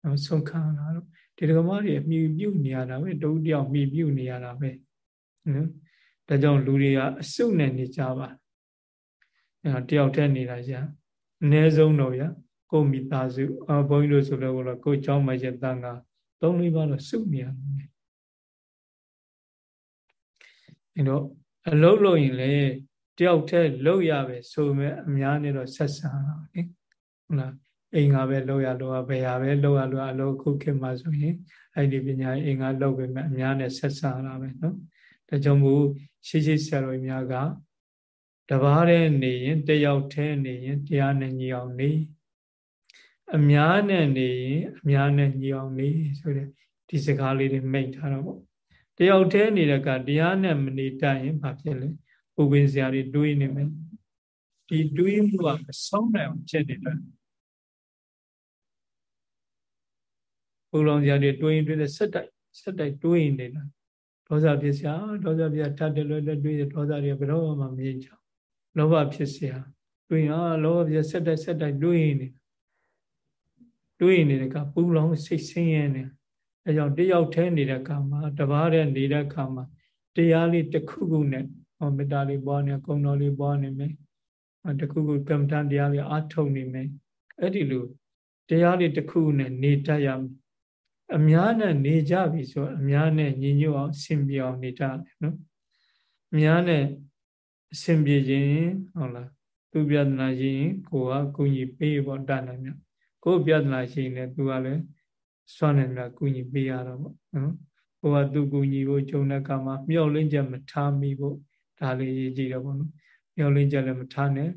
နော်ဆုံးခံလာတော့ဒီဒကမတွေအမြူပြုတ်နေရတာပဲတဦးတယောက်မြည်ပြုတ်နေရတာပဲနော်ဒါကြောင့်လူတွေကအစုနဲ့နေကြပါအဲတယောက်တည်းနေတာကြာအနည်းဆုံးတော့ဗျာကိုမိသားစုအဘုန်းကြီးတို့ဆိုတော့ကိုเจ้าမရဲ့တန်ခါသုံးလေးပါတော့စုနေရတယ်အဲတော့အလုံးလို့ရင်လေ တယောက်တည်းလောက်ရပဲဆိုမဲ့အများနဲ့တော့ဆက်ဆံတာလေဟုတ်လားအိမ်ကပဲလောက်ရလို့ဘယ်ဟာပဲလောက်ရလို့အလုံးခုခေတ်မှာဆိုရင်အဲ့ဒီပညာအိမ်ကလောက်ပဲမဲ့အများနဲ့ဆက်ဆံတာပဲနော်ဒါကြောင့်မို့ရှိရှိဆရာတော်များကတပားတဲ့နေရင်တယောက်တည်းနေရင်တရားနဲ့ညီအောင်နေအများနဲ့နေရင်အများနဲ့ညီအောင်နေဆိုတဲ့ဒီစကားလေးတွေမိတ်ထားတော့ပေါ့တယောက်တည်းနေတဲ့ကတရားနဲ့မနေတတ်ရင်ဘာဖြစ်လဲ ဥပ္ပင်စရာတွေတွေးနေမယ်ဒီတွေးမှုကမဆုံးနိုင်အောင်ဖြစ်နေတယ်ပူလောင်စရာတွေတွေးရင်တွေးတဲ့ဆက်တိုက်ဆက်တိုက်တွေးရင်နေတာဒေါသဖြစ်စရာဒေါသဖြစ်ထပ်တယ်လို့တွေးတယ်ဒေါသတွေဘယ်တော့မှမမြင်ကြလောဘဖြစ်စရာတွေးရင်အာလောဘဖြစ်ဆက်တိုက်ဆက်တိုက်တွေးရင်နေတွေးနေတဲ့ကပူလောင်စိတ်ဆင်းရဲနေအဲကြောင့်တယောက်ထဲနေတဲ့ကမှာတပားတဲ့နေတဲ့ကမှာတရားလေးတစ်ခုခုနဲ့ဟော မေတ္တာလေးပွားနေကုံတော်လေးပွားနေမယ်တစ်ခုခုကမ္မဋ္ဌာန်းတရားလေးအားထုတ်နေမယ်အဲ့ဒီလိုတရားလေးတစ်ခုနဲ့နေတတ်ရမယ်အများနဲ့နေကြပြီဆိုအများနဲ့ညီညွတ်အောင်ဆင်ပြေအောင်နေတတ်တယ်နော်အများနဲ့အဆင်ပြေခြင်းဟုတ်လားသူပြဒနာရင်ကိုကကုညီပေးဖို့တတ်နိုင်မြတ်ကိုပြဿနာရှိနေသူကလည်းစွန့်နေမြကုညီပေးရတော့ပေါ့နော်ကိုကသူကူညီဖို့ဂျုံတဲ့ကမှာမျောလင်းချက်မထားမိဖို့ ဒါလေးရေးကြည့်တော့ပေါ့နော်မျောလင်းချက်လည်းမထားနဲ့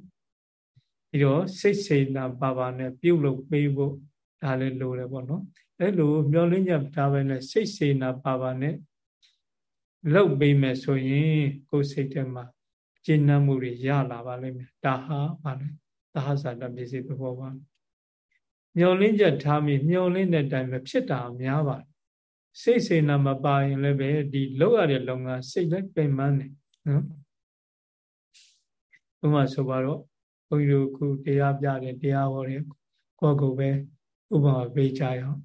ပြီးတော့စိတ်စေနာပါပါနဲ့ပြုတ်လို့ပေးဖို့ဒါလည်းလိုတယ်ပေါ့နော်အဲ့လိုမျောလင်းချက်ဒါပဲနဲ့စိတ်စေနာပါပါနဲ့လှုပ်ပေးမယ်ဆိုရင်ကိုယ်စိတ်ထဲမှာကျဉ်းနှံ့မှုတွေရလာပါလိမ့်မယ်ဒါဟာပါလေသာဟဇာတပစ္စည်းသဘောပါမျောလင်းချက်ထားပြီးမျောလင်းတဲ့အတိုင်းပဲဖြစ်တာများပါတယ်စိတ်စေနာမပါရင်လည်းပဲဒီလောက်ရတဲ့လုံကစိတ်လည်းပင်ပန်းတယ် နော်ဥပမာဆိုပါတော့ဘုန်းကြီးတို့ခုတရားပြတယ်တရားဟောတယ်ကိုယ့်ကိုယ်ပဲဥပမာပေးကြရအောင်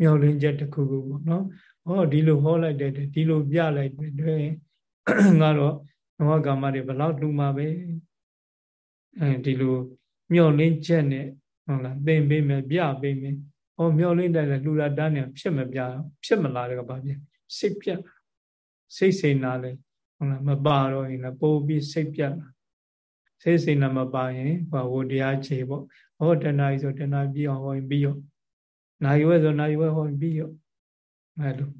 မျောလင်းချက်တစ်ခုခုပေါ့နော်ဟောဒီလိုဟောလိုက်တဲ့ဒီလိုပြလိုက်တဲ့ငါတော့ဘဝကမ္မတွေဘလောက်တူမှာပဲအဲဒီလိုမျောလင်းချက်နဲ့ဟုတ်လားသင်ပေးမယ်ပြပေးမယ်ဟောမျောလင်းတယ်လူလာတန်းနေဖြစ်မပြဖြစ်မလာတဲ့ကဘာဖြစ်စိတ်ပြတ်စိတ်စိန်နာလဲ ဟုတ်လားမပါတော့ရင်လည်းပို့ပြီးစိတ်ပြတ်လာစိတ်စိန်နာမပါရင်ဟောဝတရားခြေပေါ့ဟောတဏှာကြီးဆိုတဏှာပြီးအောင်ဟောပြီးရောနိုင်ဝဲဆိုနိုင်ဝဲဟောပြီးရောအဲလို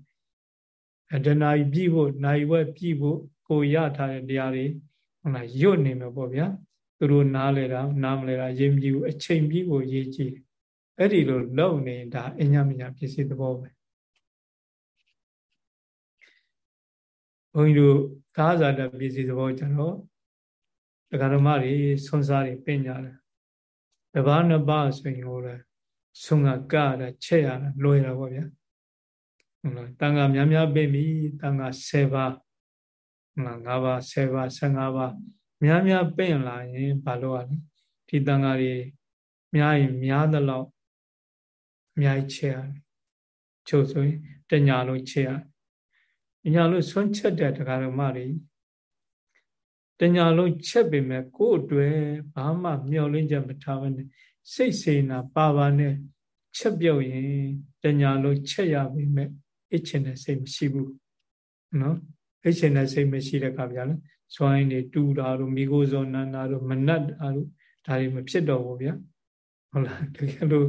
အတဏှာကြီးပြီးဖို့နိုင်ဝဲပြီးဖို့ကိုရထားတဲ့တရားတွေဟုတ်လားရွတ်နေမှာပေါ့ဗျာသူတို့နားလေတာနားမလဲတာရေးမြည်ဘူးအချိန်ပြီးကိုရေးကြည့်အဲ့ဒီလိုလုံနေဒါအညမညာပစ္စည်းသဘောပဲ ဘုန်းကြီးတို့သာဇာတပစ္စည်းသဘောကျတော့ဒကာဓမ္မတွေဆွမ်းစားတွေပညာတယ်တပားနှစ်ပါးဆိုရင်ဟိုလေဆွမ်းကကရချက်ရတာလွယ်တာပေါ့ဗျာဟုတ်လားတန်ခါများများပြင်ပြီတန်ခါ10ပါးဟုတ်လား9ပါး10ပါး15ပါးများများပင့်လာရင်ဘာလို့ ਆ လဲဒီတန်ဃာတွေများရင်များသလောက်အများကြီးချက်ရတယ်ချုပ်ဆိုရင်တညာလုံးချက်ရတယ် ညာလို့ဆွန့်ချက်တဲ့တရားဓမ္မတွေတတညာလုံးချက်ပေမဲ့ကိုယ်အတွက်ဘာမှမျောလင်းချက်မထားဘဲနဲ့စိတ်စေနာပါပါနဲ့ချက်ပြုတ်ရင်တညာလုံးချက်ရပေမဲ့အချင်တဲ့စိတ်မရှိဘူးနော်အချင်တဲ့စိတ်မရှိတဲ့အခါပြလဲစွိုင်းနေတူတာတို့မိကိုဇောနန္နာတို့မနတ်တာတို့ဒါတွေမဖြစ်တော့ဘူးဗျာဟုတ်လားတကယ်လို့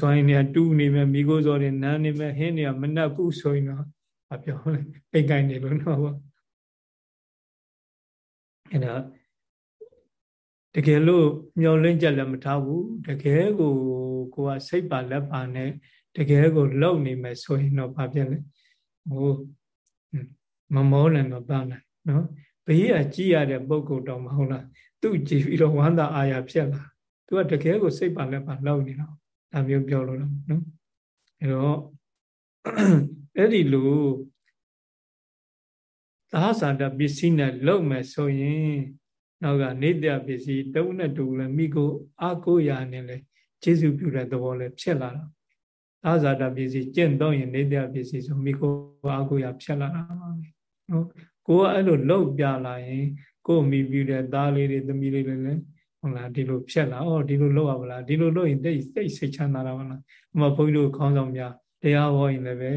စွိုင်းနေတူနေမဲ့မိကိုဇောတွေနန်းနေမဲ့ဟင်းနေမနတ်ဘူးဆိုရင်တော့ အပြောလဲအိတ်ကိုင်းနေလို့တော့အဲ့ဒါတကယ်လို့မျောလင်းချက်လည်းမထားဘူးတကယ်ကိုကိုကစိတ်ပါလက်ပါနဲ့တကယ်ကိုလုံနေမယ်ဆိုရင်တော့ဘာဖြစ်လဲဟိုမမောနိုင်မပန်းနိုင်နော်ဘေးကကြည်ရတဲ့ပုံကုတ်တော့မဟုတ်လားသူကြည်ပြီးတော့ဝမ်းသာအာရဖြစ်လာသူကတကယ်ကိုစိတ်ပါလက်ပါလုံနေတော့ဒါမျိုးပြောလို့တော့နော်အဲတော့ အဲ့ဒီလိုသာသနာပစ္စည်းနဲ့လုံမယ်ဆိုရင်နောက်ကနေတ္တပစ္စည်းတုံးနဲ့တူလည်းမိကိုအာကိုရာနဲ့လည်းကျေစုပြုတဲ့သဘောလည်းဖြစ်လာတာသာဇာတပစ္စည်းကျင့်တော့ရင်နေတ္တပစ္စည်းဆိုမိကိုအာကိုရာဖြစ်လာတာပါပဲနော်ကိုကအဲ့လိုလှုပ်ပြလာရင်ကိုမိပြုတဲ့သားလေးတွေသမီးလေးတွေလည်းဟုတ်လားဒီလိုဖြစ်လာဩဒီလိုလှုပ်ရပါလားဒီလိုလှုပ်ရင်တိတ်စိတ်စိတ်ချမ်းသာတာပါလားဥမာဘုန်းကြီးတို့ခေါင်းဆောင်များတရားဟောရင်လည်းပဲ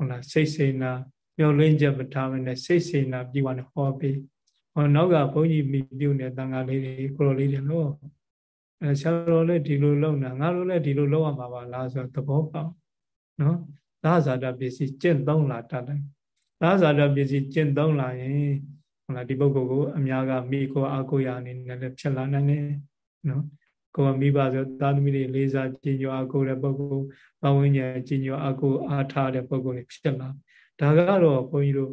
ဟုတ်လားစိတ်စိတ်နာမျောလင်းချက်မထားမနဲ့စိတ်စိတ်နာပြီးသွားတယ်ဟောပြီးဟောနောက်ကဘုန်းကြီးမိပြုတဲ့တန်ခါလေးတွေကိုလိုလေးတွေလို့အဲဆရာတော်လည်းဒီလိုလုပ်တာငါတို့လည်းဒီလိုလုပ်ရမှာပါလားဆိုတော့သဘောပေါက်နော်သာဇာတပစ္စည်းကျင့်သုံးလာတတ်တယ်သာဇာတပစ္စည်းကျင့်သုံးလာရင်ဟုတ်လားဒီပုဂ္ဂိုလ်ကိုအများကမိကိုအာကိုရအနေနဲ့လည်းဖြစ်လာနိုင်တယ်နော် ကိုယ်ကမိဘဆိုသာသမီတွေလေးစားကြည်ညိုအာကိုတဲ့ပုဂ္ဂိုလ်ပဝန်းကျင်ကြည်ညိုအာကိုအားထားတဲ့ပုဂ္ဂိုလ်တွေဖြစ်လာဒါကတော့ဘုန်းကြီးတို့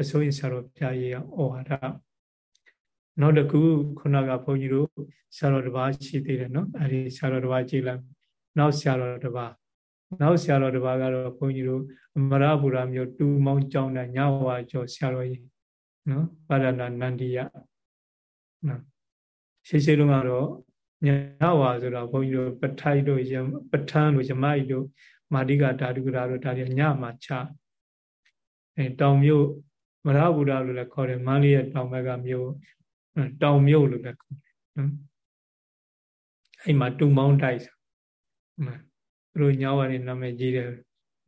အစိုးရဆရာတော်ဘုရားကြီးဩဝါဒနောက်တစ်ခုခုနကဘုန်းကြီးတို့ဆရာတော်တစ်ပါးရှိသေးတယ်နော်အဲဒီဆရာတော်တစ်ပါးကြည့်လိုက်နောက်ဆရာတော်တစ်ပါးနောက်ဆရာတော်တစ်ပါးကတော့ဘုန်းကြီးတို့အမရပူရမျိုးတူမောင်းကြောင်းတဲ့ညဝါကျော်ဆရာတော်ကြီးနော်ပါရဏနန္ဒီယနော်ရှေးရှေးတုန်းကတော့ ညဝါဆိုတော့ဘုန်းကြီးတို့ပထိုက်တို့ပထန်းတို့ယမိုက်တို့မာတိကဓာတုကရာတို့ဒါတွေညမှာချအဲတောင်မြို့မရဘူရလို့လည်းခေါ်တယ်မန္တလေးရဲ့တောင်ဘက်ကမြို့တောင်မြို့လို့လည်းခေါ်တယ်နော်အဲ့မှာတူမောင်းတိုက်ဆိုသူတို့ညောင်းရတဲ့နာမည်ကြီးတယ်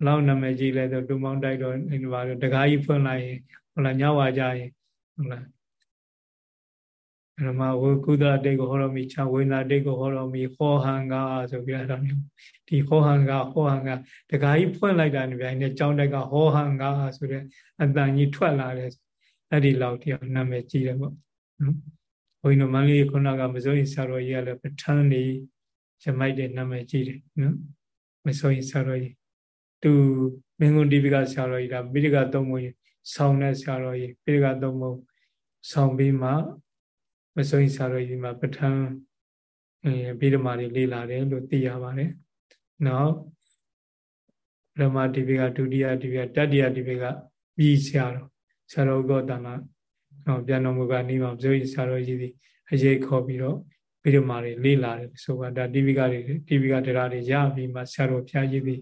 လောက်နာမည်ကြီးလဲဆိုတူမောင်းတိုက်တော့ဒီမှာတကားကြီးဖွင့်လိုက်ရင်ဟုတ်လားညောင်းပါကြရင်ဟုတ်လား ဓမ္မဝကုသတိတ်ကိုဟောတော်မူချဝိနာတိတ်ကိုဟောတော်မူဟောဟံကဆိုပြီးတော့မျိုးဒီဟောဟံကဟောဟံကတခါကြီးဖွင့်လိုက်တာနေပြိုင်နဲ့ကြောင်းတိုက်ကဟောဟံကဆိုတဲ့အတန်ကြီးထွက်လာတယ်အဲ့ဒီလောက်တရားနာမည်ကြီးတယ်ပေါ့နော်ဘုန်းကြီးတို့မန္တလေးခုနကမစိုးရင်ဆရာတော်ကြီးကလည်းပဋ္ဌာန်းနေရမိုက်တဲ့နာမည်ကြီးတယ်နော်မစိုးရင်ဆရာတော်ကြီးသူမင်းကုန်းဒီပကဆရာတော်ကြီးကပိဋကသုံးပုံဆောင်းတဲ့ဆရာတော်ကြီးပိဋကသုံးပုံဆောင်းပြီးမှ မစိုးရင်ဆရာတော်ကြီးမှာပဋ္ဌာန်းအဲဗိဓမာတွေလေ့လာတယ်လို့သိရပါတယ်နောက်ပရမဒီပိကဒုတိယဒီပိကတတိယဒီပိကပြီးဆရာတော်ဆရာတော်ကောတနာတော့ပြန်တော်မူကနေမှာဇောရီဆရာတော်ကြီးဒီအရေးခေါ်ပြီးတော့ဗိဓမာတွေလေ့လာတယ်ဆိုတာဒါဒီပိကတွေဒီပိကတရားတွေရပြီးမှဆရာတော်ဖျားကြီးပြီး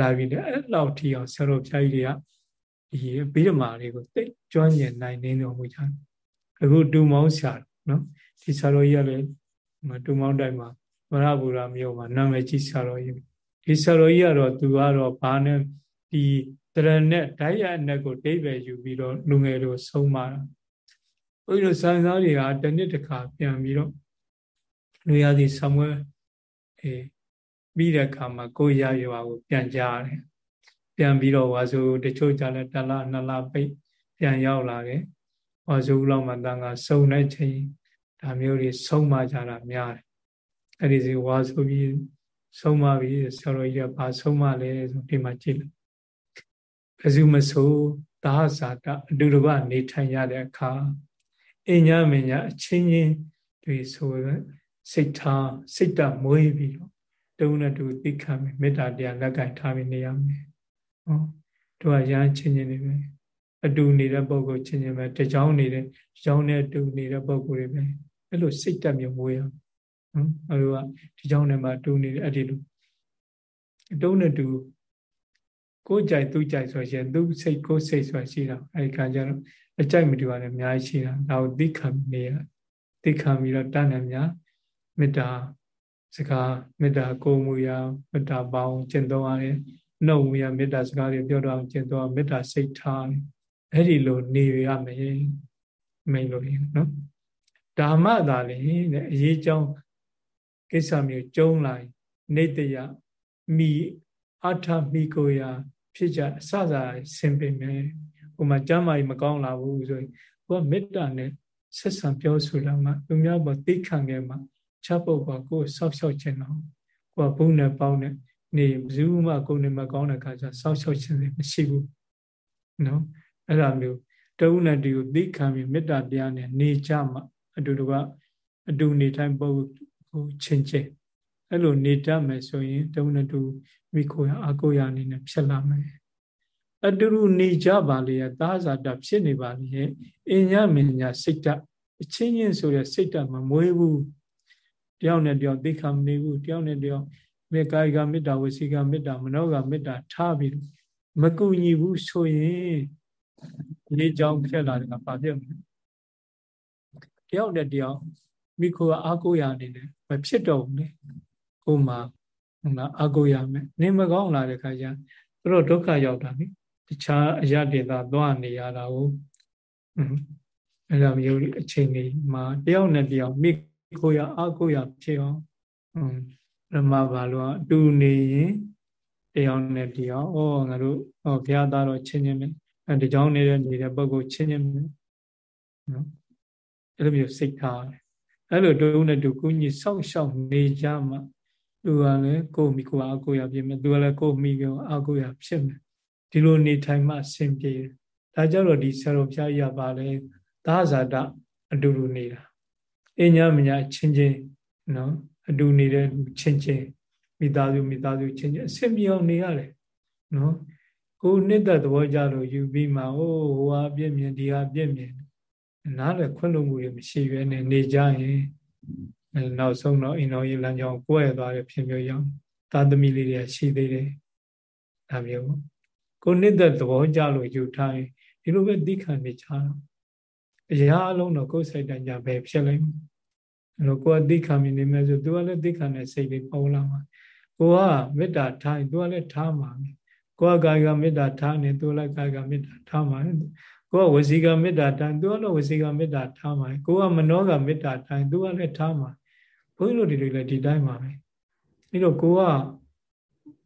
လာပြီးတော့အဲ့လောက်ထီအောင်ဆရာတော်ဖျားကြီးတွေကဒီဗိဓမာတွေကိုသိကျွမ်းကျင်နိုင်နေတော်မူကြတယ်အခုတူမောင်းဆရာ နော်ဒီဆရာတော်ကြီးကလည်းတူမောင်းတိုင်းမှာဝရဘူရာမြို့မှာနာမည်ကြီးဆရာတော်ကြီးဒီဆရာတော်ကြီးကတော့သူကတော့ဘာနဲ့ဒီတရနဲ့ဓာတ်ရအနက်ကိုတိဗ္ဗေယူပြီးတော့လူငယ်တို့ဆုံးမတာဘုန်းကြီးတို့စံစားတွေကတနှစ်တစ်ခါပြန်ပြီးတော့လူရသည်ဆံမွဲအေးပြီးတဲ့အခါမှာကိုရရွာကိုပြန်ကြရတယ်ပြန်ပြီးတော့ဝါစုတချို့ကြလဲတလနှစ်လပိတ်ပြန်ရောက်လာတယ်ဝါစုလောက်မှတန်ကစုံတဲ့ချိန် ဒါမျိုးတွေဆုံးမကြတာများတယ်အဲ့ဒီစီဝါစုပြီးဆုံးမပြီးဆရာတော်ကြီးကဘာဆုံးမလဲဆိုဒီမှာကြည့်လိုက်ဘယ်သူမဆိုသာဇာတအတူတကွနေထိုင်ရတဲ့အခါအညမညာအချင်းချင်းတွေဆိုစိတ်ထားစိတ်တမွေးပြီးတော့တုံးနဲ့တူသိခံပြီးမေတ္တာတရားလက်ကင်ထားပြီးနေရမယ်။ဟောတို့ကရမ်းချင်းချင်းတွေပဲအတူနေတဲ့ပုံကိုချင်းချင်းပဲတကြောင်နေတဲ့ကြောင်နဲ့တူနေတဲ့ပုံကိုတွေပဲ အဲ့လိုစိတ်တက်မျိုးမွေးရနော်အဲ့လိုကဒီကြောင်နဲ့မှတူနေတယ်အဲ့ဒီလိုတုံးနဲ့တူကိုယ်ကြိုက်သူကြိုက်ဆိုရင်သူစိတ်ကိုယ်စိတ်ဆိုတာရှိတာအဲဒီခါကျတော့အကြိုက်မတူပါနဲ့အများကြီးရှိတာဒါကိုသိခံနေရသိခံပြီးတော့တဏ္ဍာများမေတ္တာစကားမေတ္တာကိုမူရာမေတ္တာပေါင်းကျင့်သုံးရတယ်နှုတ်မူရာမေတ္တာစကားတွေပြောတော့ကျင့်သုံးမေတ္တာစိတ်ထားအဲ့ဒီလိုနေရမယ်မိန်လို့ရနော် ဓမ္မသာလေတဲ့အရေးကြောင်းကိစ္စမျိုးကျုံးလိုက်နေတယမိအထမိကိုရာဖြစ်ကြအစစာဆင်ပေမယ်ဟိုမှာကျမ်းမာကြီးမကောင်းလာဘူးဆိုရင်ကိုကမေတ္တာနဲ့ဆက်ဆံပြောဆိုတာမှသူများပေါ်သိခံခဲ့မှချက်ပုတ်ပါကိုဆောက်ရှောက်ခြင်းတော့ကိုကဘုံနဲ့ပေါင်းနဲ့နေဘယ်သူမှကိုယ်နဲ့မကောင်းတဲ့ခါကျဆောက်ရှောက်ခြင်းမရှိဘူးနော်အဲ့ဒါမျိုးတဝုနဲ့တူသိခံပြီးမေတ္တာတရားနဲ့နေကြမှ အတူတူကအတူနေတိုင်းပုဂ္ဂိုလ်ကိုချင်းချင်းအဲ့လိုနေတတ်မယ်ဆိုရင်တဝုနဲ့တူမိခိုရအကိုရအနေနဲ့ဖြစ်လာမယ်အတူတူနေကြပါလေသာဇာတဖြစ်နေပါလေအင်ညမင်ညာစိတ်တအချင်းချင်းဆိုတဲ့စိတ်တမမွေးဘူးတယောက်နဲ့တယောက်သိခံမနေဘူးတယောက်နဲ့တယောက်မေကာယကမေတ္တာဝစီကမေတ္တာမနောကမေတ္တာထားပြီးမကူညီဘူးဆိုရင်ဒီကြောင့်ဖြစ်လာတယ်ကဘာဖြစ်မလဲ တယောက်နဲ့တယောက်မိခိုကအားကိုးရနေတယ်မဖြစ်တော့ဘူးလေကိုမှဟုတ်လားအားကိုးရမယ်နေမကောင်းလာတဲ့ခါကျသူတို့ဒုက္ခရောက်တာလေတခြားအရာဒေတာသွားနေရတာကိုအဲ့ဒါမျိုးအချိန်လေးမှာတယောက်နဲ့တယောက်မိခိုရအားကိုးရဖြစ်အောင်ဓမ္မဘာလို့အတူနေရင်တယောက်နဲ့တယောက်ဩငါတို့ဟောဘုရားသားတော်ချင်းချင်းပဲအဲဒီကြောင်းနေတဲ့နေတဲ့ပုဂ္ဂိုလ်ချင်းချင်းပဲနော် အဲ့လိုမျိုးစိတ်ထားတယ်အဲ့လိုတူနဲ့တူကုညီစောင့်ရှောက်နေကြမှာသူကလည်းကိုယ်မိကိုအားကိုးရဖြစ်မယ်သူကလည်းကိုယ်မိကိုအားကိုးရဖြစ်မယ်ဒီလိုနေထိုင်မှအဆင်ပြေတယ်ဒါကြတော့ဒီဆရာတော်ဘုရားကြီးကပါလဲသာဇာတအတူတူနေတာအညာမညာချင်းချင်းနော်အတူနေတဲ့ချင်းချင်းမိသားစုမိသားစုချင်းချင်းအဆင်ပြေအောင်နေရတယ်နော်ကိုနှစ်သက်သဘောကြလို့ယူပြီးမှဟိုဟိုဟာပြည့်မြင်ဒီဟာပြည့်မြင် နားလည်းခွင့်လို့မှုတွေမရှိဘဲနဲ့နေကြရင်နောက်ဆုံးတော့အိမ်တော်ရေးလမ်းကြောင်းကိုယ်ရသွားတဲ့ဖြစ်မျိုးရောက်သာသမီလေးတွေရှိသေးတယ်ဒါမျိုးပေါ့ကိုနှစ်သက်သဘောကြလို့ယူထားရင်ဒီလိုပဲသိခံနေကြတော့အရာအလုံးတော့ကိုယ်စိတ်တိုင်းကြပဲဖြစ်လိမ့်မယ်အဲ့လိုကိုယ်ကသိခံနေမယ်ဆိုသူကလည်းသိခံတဲ့စိတ်လေးပေါ်လာမှာကိုကမေတ္တာထားရင်သူကလည်းထားမှာကိုကကာယကမေတ္တာထားနေသူလည်းကာယကမေတ္တာထားမှာ ကိုကဝစီကမေတ္တာထားသူကလည်းဝစီကမေတ္တာထားမှာကိုကမနောကမေတ္တာထားသူကလည်းထားမှာဘုန်းကြီးတို့ဒီလိုလည်းဒီတိုင်းပါပဲအဲ့တော့ကိုက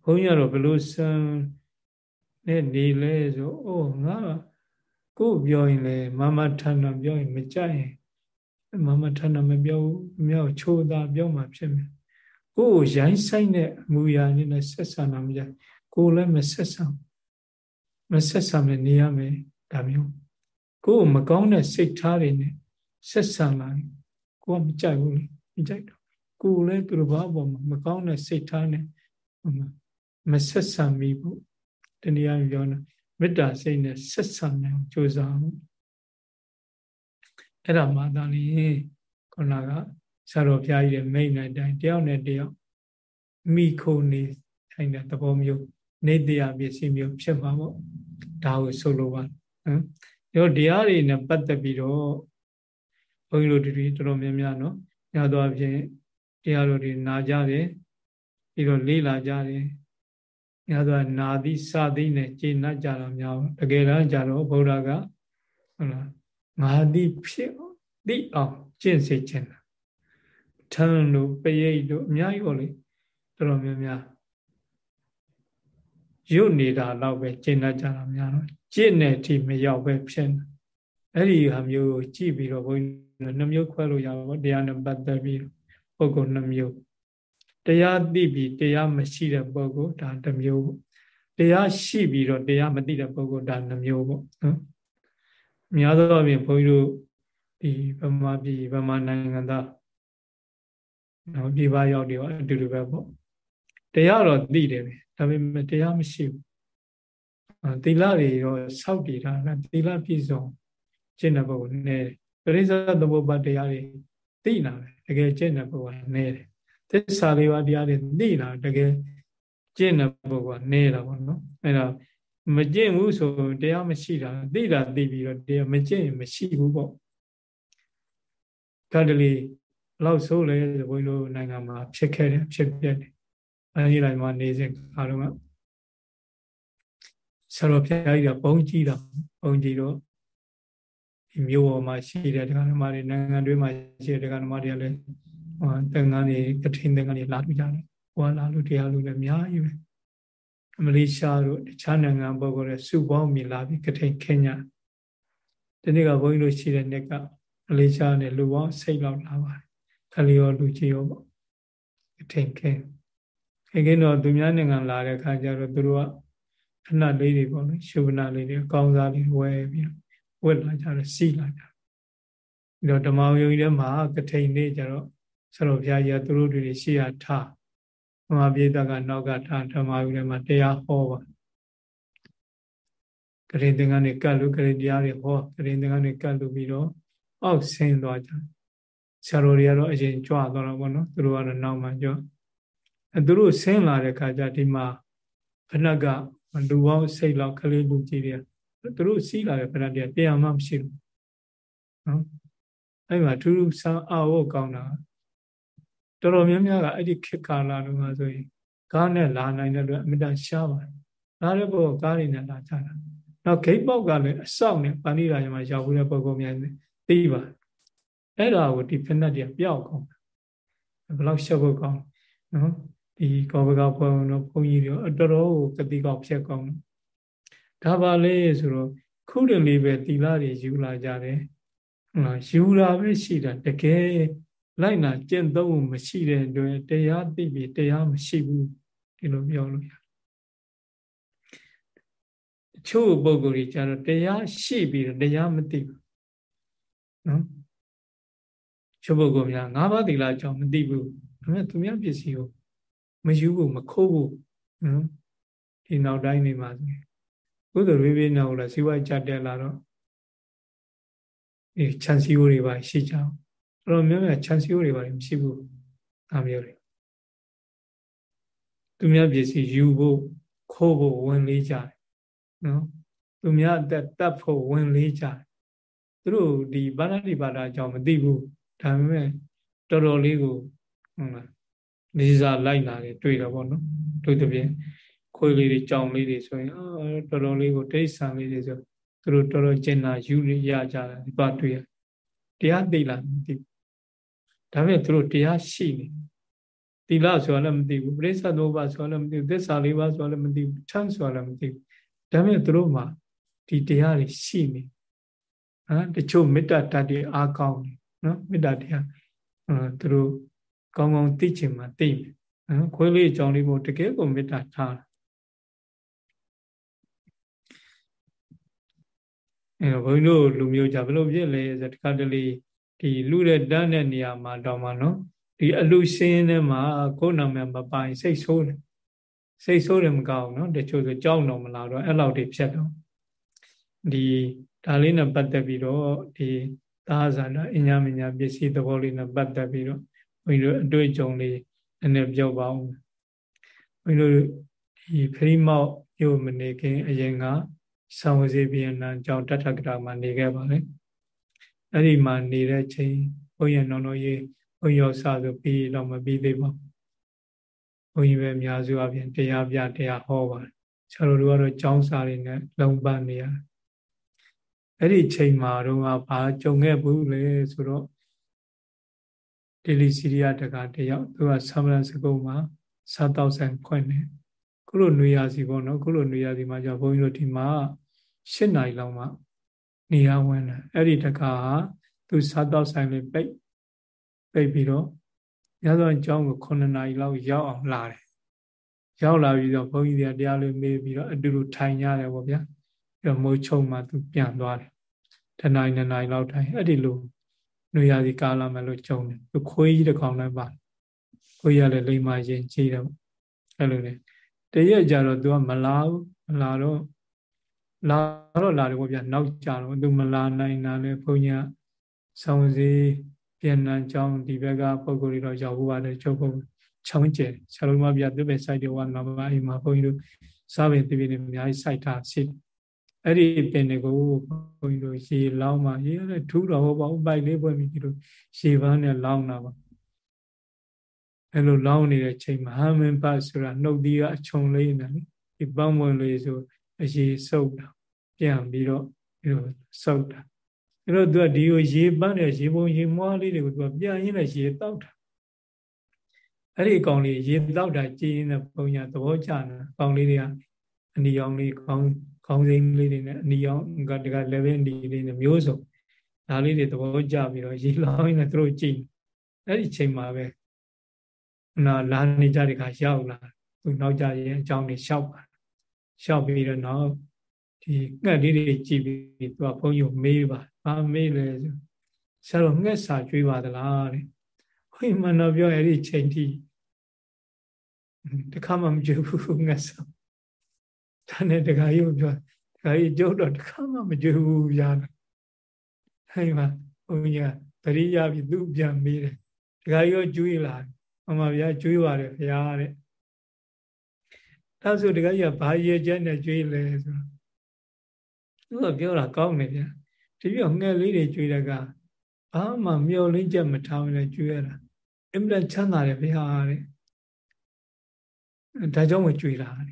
ဘုန်းကြီးကတော့ဘလို့စံနဲ့နေလဲဆိုအိုးငါကိုပြောရင်လေမမထန်တော်ပြောရင်မကြရင်မမထန်တော်မပြောဘူးမြောက်ချိုးသားပြောမှဖြစ်မယ်ကိုယ်ရိုင်းဆိုင်တဲ့အမူအရာနဲ့ဆက်ဆံတာမကြကိုယ်လည်းမဆက်ဆံမဆက်ဆံနဲ့နေရမယ် ဒါမျိုးကိုယ်မကောင်းတဲ့စိတ်ထားတွေနဲ့ဆက်ဆံလာကိုယ်ကမကြိုက်ဘူးလေမကြိုက်တော့ကိုယ်လည်းသူတို့ဘာပေါ်မှာမကောင်းတဲ့စိတ်ထားနဲ့မဆက်ဆံမိဘူးတနည်းအားဖြင့်ပြောတာမေတ္တာစိတ်နဲ့ဆက်ဆံနိုင်ကြိုးစားမှုအဲ့ဒါမှသာလေခုနကဆရာတော်ဘုရားကြီးရဲ့မိန့်တဲ့အတိုင်းတယောက်နဲ့တယောက်မိခုန်နေထိုင်တဲ့သဘောမျိုးနေတရားပစ္စည်းမျိုးဖြစ်မှာပေါ့ဒါကိုဆိုလိုပါ နော်ရောတရားတွေနဲ့ပတ်သက်ပြီးတော့ဘုန်းကြီးတို့ဒီတော်တော်များများနော်ညတော့အဖြစ်တရားတော်တွေနာကြတယ်ပြီးတော့လေးလာကြတယ်ညတော့နာသည်စသည်နဲ့ကျေနပ်ကြတာများတကယ်တမ်းကြတော့ဘုရားကဟုတ်လားငါသည်ဖြစ်သိအောင်ကျင့်စေခြင်းထန်းတို့ပရိတ်တို့အများကြီးပေါ့လေတော်တော်များများရုပ်နေတာတော့ပဲကျင့်တတ်ကြတာများတော့ ကျင့်တဲ့အထိမရောက်ပဲဖြစ်နေအဲ့ဒီဟာမျိုးကိုကြည့်ပြီးတော့ဘုန်းကြီးနှမျိုးခွဲလို့ရပါဘောတရားနဲ့ပတ်သက်ပြီးပုဂ္ဂိုလ်နှမျိုးတရားသိပြီးတရားမရှိတဲ့ပုဂ္ဂိုလ်ဒါတစ်မျိုးပေါ့တရားရှိပြီးတော့တရားမသိတဲ့ပုဂ္ဂိုလ်ဒါနှမျိုးပေါ့နော်အများသောအားဖြင့်ဘုန်းကြီးတို့ဒီဗမာပြည်ဗမာနိုင်ငံသားနော်ပြည်ပရောက်တယ်အတူတူပဲပေါ့တရားတော့သိတယ်ပဲဒါပေမဲ့တရားမရှိဘူး သီလတွေတော့စောက်တည်တာကသီလပြည့်စုံကျင့်တဲ့ပုဂ္ဂိုလ်နဲ့ပရိစ္ဆသမုပ္ပါတရားတွေသိနာပဲတကယ်ကျင့်တဲ့ပုဂ္ဂိုလ်ကနဲတယ်သစ္စာလေးပါးတရားတွေသိနာတကယ်ကျင့်တဲ့ပုဂ္ဂိုလ်ကနဲတာပေါ့နော်အဲ့ဒါမကျင့်ဘူးဆိုတရားမရှိတာသိတာသိပြီးတော့တရားမကျင့်ရင်မရှိဘူးပေါ့ကတလီလောက်ဆိုးလဲဆိုဘုန်းကြီးတို့နိုင်ငံမှာဖြစ်ခဲ့တယ်ဖြစ်ပြတယ်အဲဒီတိုင်းမှာနေစဉ်အားလုံးက ဆရာတော်ဘုရားကြီးကဘုံကြည့်တာဘုံကြည့်တော့ဒီမြို့ပေါ်မှာရှိတဲ့တရားဓမ္မတွေနိုင်ငံတွေမှာရှိတဲ့တရားဓမ္မတွေကလည်းဟောတန်ခါးနေကထင်းတန်ခါးနေလာပြီးကြတယ်ဟောလာလို့တရားလို့လည်းအများကြီးပဲအမလေးရှားတို့တခြားနိုင်ငံပုဂ္ဂိုလ်တွေစုပေါင်းမြင်လာပြီးကထိန်ခင်းညာဒီနေ့ကဘုန်းကြီးတို့ရှိတဲ့နေ့ကမလေးရှားနဲ့လူပေါင်းစိတ်လောက်လာပါတယ်ခလီရောလူကြီးရောပေါ့ကထိန်ခင်းခင်ခင်တော့သူများနိုင်ငံလာတဲ့ခါကျတော့သူတို့က ခဏလေးတွေပေါ့လေရှုပ်နာလေးတွေအကောင်းစားလေးဝယ်ပြီးတော့ဝက်လာကြတယ်စီလာကြပြီးတော့ဓမ္မယုံကြီးထဲမှာကထိန်နေကြတော့ဆရာတော်ဘုရားကြီးကသူတို့တွေရှေ့ရထားဓမ္မပြေတကနောက်ကထားဓမ္မယုံထဲမှာတရားဟောပါကရင်သင်္ကန်းနဲ့ကတ်လို့ကရင်တရားတွေဟောကရင်သင်္ကန်းနဲ့ကတ်လို့ပြီးတော့အောက်ဆင်းသွားကြဆရာတော်တွေကတော့အရင်ကြွသွားတော့ဗောနော်သူတို့ကတော့နောက်မှကြွအဲသူတို့ဆင်းလာတဲ့ခါကျဒီမှာဖဏက လူပေါင်းစိတ်လောက်ကလေးလူကြီးတွေသူတို့စီးလာတဲ့ဖဏတရားတရားမှမရှိဘူးနော်အဲ့မှာထူးထူးဆန်းအာဝတ်ကောင်းတာတော်တော်များများကအဲ့ဒီခေတ်ကာလတုန်းကဆိုရင်ကားနဲ့လာနိုင်တဲ့အတွက်အမြဲတမ်းရှားပါတယ်လာတဲ့ပုဂ္ဂိုလ်ကားတွေနဲ့လာကြတာနောက်ဂိတ်ပေါက်ကလည်းအဆောက်နဲ့ပဏိရာယမှာရောက်ဘူးတဲ့ပုဂ္ဂိုလ်များသိပါအဲ့ဒါကိုဒီဖက်နှက်တွေကပျောက်ကောင်းဘယ်လောက်ရှက်ဖို့ကောင်းနော် ဒီကောဘကဘုံတို့ဘုန်းကြီးတွေအတော်တော်ကိုကတိကောက်ဖြတ်ကောင်းဒါပါလေဆိုတော့ခုတည်းလေးပဲတီလာတွေယူလာကြတယ်ဟုတ်လားယူလာပဲရှိတာတကယ်လိုက်နာကျင့်သုံးမှုမရှိတဲ့အတွက်တရားသိပြီတရားမရှိဘူးဒီလိုပြောလို့ရတချို့ပုဂ္ဂိုလ်ကြီးကျတော့တရားရှိပြီးတော့တရားမသိဘူးနော်ချို့ပုဂ္ဂိုလ်များငါးပါးသီလအကြောင်းမသိဘူးဒါပေမဲ့သူများပစ္စည်းကို မယူဘူးမခိုးဘူးနော်ဒီနောက်တိုင်းနေမှာဆိုကုသိုလ်ရေးပေးနေဟုတ်လားဇီဝကြတက်လာတော့ဒီခြံစည်းရိုးတွေပါရှိကြအောင်တော်တော်များများခြံစည်းရိုးတွေပါမရှိဘူးအမျိုးတွေသူများပစ္စည်းယူဖို့ခိုးဖို့ဝင်လေးကြတယ်နော်သူများအသက်တတ်ဖို့ဝင်လေးကြတယ်သူတို့ဒီဘာသာတိဘာသာအကြောင်းမသိဘူးဒါပေမဲ့တော်တော်လေးကိုဟုတ်လား နေစာလိုက်လာတယ်တွေ့တော့ဗောနော်တို့တပြင်းခွေးလေးတွေကြောင်လေးတွေဆိုရင်အာတော်တော်လေးကိုဒိဋ္ဌံလေးတွေဆိုသူတို့တော်တော်ကျင်နာယူရကြတာဒီပါတွေ့ရတရားသိလားမသိဘူးဒါပေမဲ့သူတို့တရားရှိနေသီလဆိုတာလည်းမသိဘူးပရိစ္ဆသောဘာဆိုတာလည်းမသိဘူးသစ္စာလေးပါဆိုတာလည်းမသိဘူးချမ်းဆိုတာလည်းမသိဘူးဒါပေမဲ့သူတို့မှာဒီတရားတွေရှိနေဟမ်တချို့မေတ္တာတတ်တွေအားကောင်းတယ်နော်မေတ္တာတရားအဲသူတို့ ကောင်းကောင်းသိချင်မှသိမယ်နော်ခွေးလေးအကြောင်းလေးကိုတကယ်ကိုမေတ္တာထားအဲတော့ဘုန်းကြီးတို့လူမျိုးကြဘယ်လိုဖြစ်လဲဆိုတခါတလေဒီလူတဲ့တန်းတဲ့နေရာမှာတောင်းမှနော်ဒီအလူရှင်းထဲမှာကိုယ်နာမည်မပိုင်စိတ်ဆိုးတယ်စိတ်ဆိုးတယ်မကောင်းနော်တချို့ဆိုကြောက်တော့မလာတော့အဲ့လောက်တွေဖြစ်တော့ဒီဒါလေးနဲ့ပတ်သက်ပြီးတော့ဒီသာဇာနာအညာမညာပစ္စည်းသဘောလေးနဲ့ပတ်သက်ပြီးတော့ ဘုန်းကြီးတို့အတွေ့အကြုံလေးနည်းနည်းပြောပါဦးဘုန်းကြီးတို့ဒီဖရိမောက်မြို့မနေခင်အရင်ကသံဝစီပြည်နံကျောင်းတထကတာမှာနေခဲ့ပါလေအဲ့ဒီမှာနေတဲ့ချိန်ဘုန်းကြီးနော်နော်ရေးဘုန်းကြီးရောစဆိုပြီးတော့မပြီးသေးပါဘုန်းကြီးပဲအများစုအပြင်တရားပြတရားဟောပါတယ်ဆရာတို့ကတော့ကျောင်းစာတွေနဲ့လုံပန်းနေရတယ်အဲ့ဒီချိန်မှာတော့ဘာကြုံခဲ့ဘူးလဲဆိုတော့ ဒေလီစီရီယာတကတယောက်သူကဆမ်မလန်စကုတ်မှာစားတောက်ဆိုင်ဖွင့်တယ်ခုလိုနေရာစီပေါ့နော်ခုလိုနေရာစီမှာじゃဘုန်းကြီးတို့ဒီမှာ၈နိုင်လောက်မှနေရာဝင်တယ်အဲ့ဒီတကဟာသူစားတောက်ဆိုင်လေးပိတ်ပိတ်ပြီးတော့ရသောအကြောင်းကို9နာရီလောက်ရောက်အောင်လာတယ်ရောက်လာပြီးတော့ဘုန်းကြီးတွေကတရားလေးမေးပြီးတော့အတူတူထိုင်ကြတယ်ပေါ့ဗျာပြီးတော့မိုးချုံမှသူပြန်သွားတယ်တနိုင်နှစ်နိုင်လောက်ထိုင်အဲ့ဒီလို နွေရာသီကာလမှာလို့ကြုံတယ်သူခွေးကြီးတစ်ကောင်လည်းပါခွေးရလည်းလိမ္မာရင်ကြီးတယ်အဲ့လိုလေတရက်ကြတော့ तू ကမလာဘူးမလာတော့လာတော့လာတယ်ပေါ့ဗျာနောက်ကြတော့ तू မလာနိုင်တာလေဘုန်းကြီးဆောင်းစည်းပြန်နန်းကြောင်းဒီဘက်ကပုံကိုယ်တွေတော့ရောက်ဘူးပါတယ်ချုပ်ဖို့ချောင်းကျဲဆရာတော်မပြသူပဲစိုက်တယ်ဝါနာမအိမ်မှာဘုန်းကြီးတို့စားပင်တပင်တွေအများကြီးစိုက်ထားရှိတယ် အဲ့ဒီပင်တွေကိုဘုန်းကြီးတို့ရေလောင်းမှရေလည်းထူးတော့ဘောပေါ့ပိုက်လေးပွင့်ပြီးဒီလိုရေပန်းနဲ့လောင်းတာပါအဲ့လိုလောင်းနေတဲ့ချိန်မှာဟာမင်ပတ်ဆိုတာနှုတ်သီးကအချုံလေးနေတယ်ဒီပန်းပွင့်လေးဆိုအရေစုပ်တာပြန်ပြီးတော့ဒီလိုစုပ်တာအဲ့တော့သူကဒီကိုရေပန်းတဲ့ရေပုံရေမွားလေးတွေကိုသူကပြန်ရင်းနဲ့ရေတောက်တာအဲ့ဒီအကောင်လေးရေတောက်တာကြည်ရင်တဲ့ပုံညာသဘောကျတာအကောင်လေးတွေကအနီရောင်လေးကောင်း ကောင်းစိမ်းလေးတွေနဲ့အနီရောင်ကတက level အနီလေးနဲ့မျိုးစုံဒါလေးတွေသဘောကျပြီးတော့ရေလောင်းရင်သူတို့ကြည်အဲ့ဒီချိန်မှာပဲနာလာနေကြတဲ့ခါရောက်လာသူနောက်ကြရင်အကြောင်းတွေလျှောက်ပါလျှောက်ပြီးတော့နောက်ဒီငှက်လေးတွေကြည်ပြီးသူကဘုန်းကြီးမေးပါဘာမေးလဲဆိုဆရာတော်ငှက်စာကျွေးပါသလားတဲ့ဟိမနောပြောအဲ့ဒီချိန်ထိတခါမှမကျွေးဘူးငှက်စာ ဒါနဲ့တခါကြီးကိုပြောတခါကြီးကျုပ်တော့တခါမှမကျွေးဘူးဗျာအဲ့မှာဘုန်းကြီးကပရိယပြီးသူ့ပြန်မေးတယ်တခါကြီးရောကျွေးလာအမှဗျာကျွေးပါတယ်ဗျာတဲ့ဒါဆိုတခါကြီးကဘာရေချက်နဲ့ကျွေးလဲဆိုတော့သူကပြောတာကောင်းတယ်ဗျာဒီပြောငှက်လေးတွေကျွေးတဲ့ကဘာမှမျောလင်းချက်မထားဘဲနဲ့ကျွေးရတာအင်မတန်ချမ်းသာတယ်ဗျာတဲ့ဒါကြောင့်မကျွေးတာတဲ့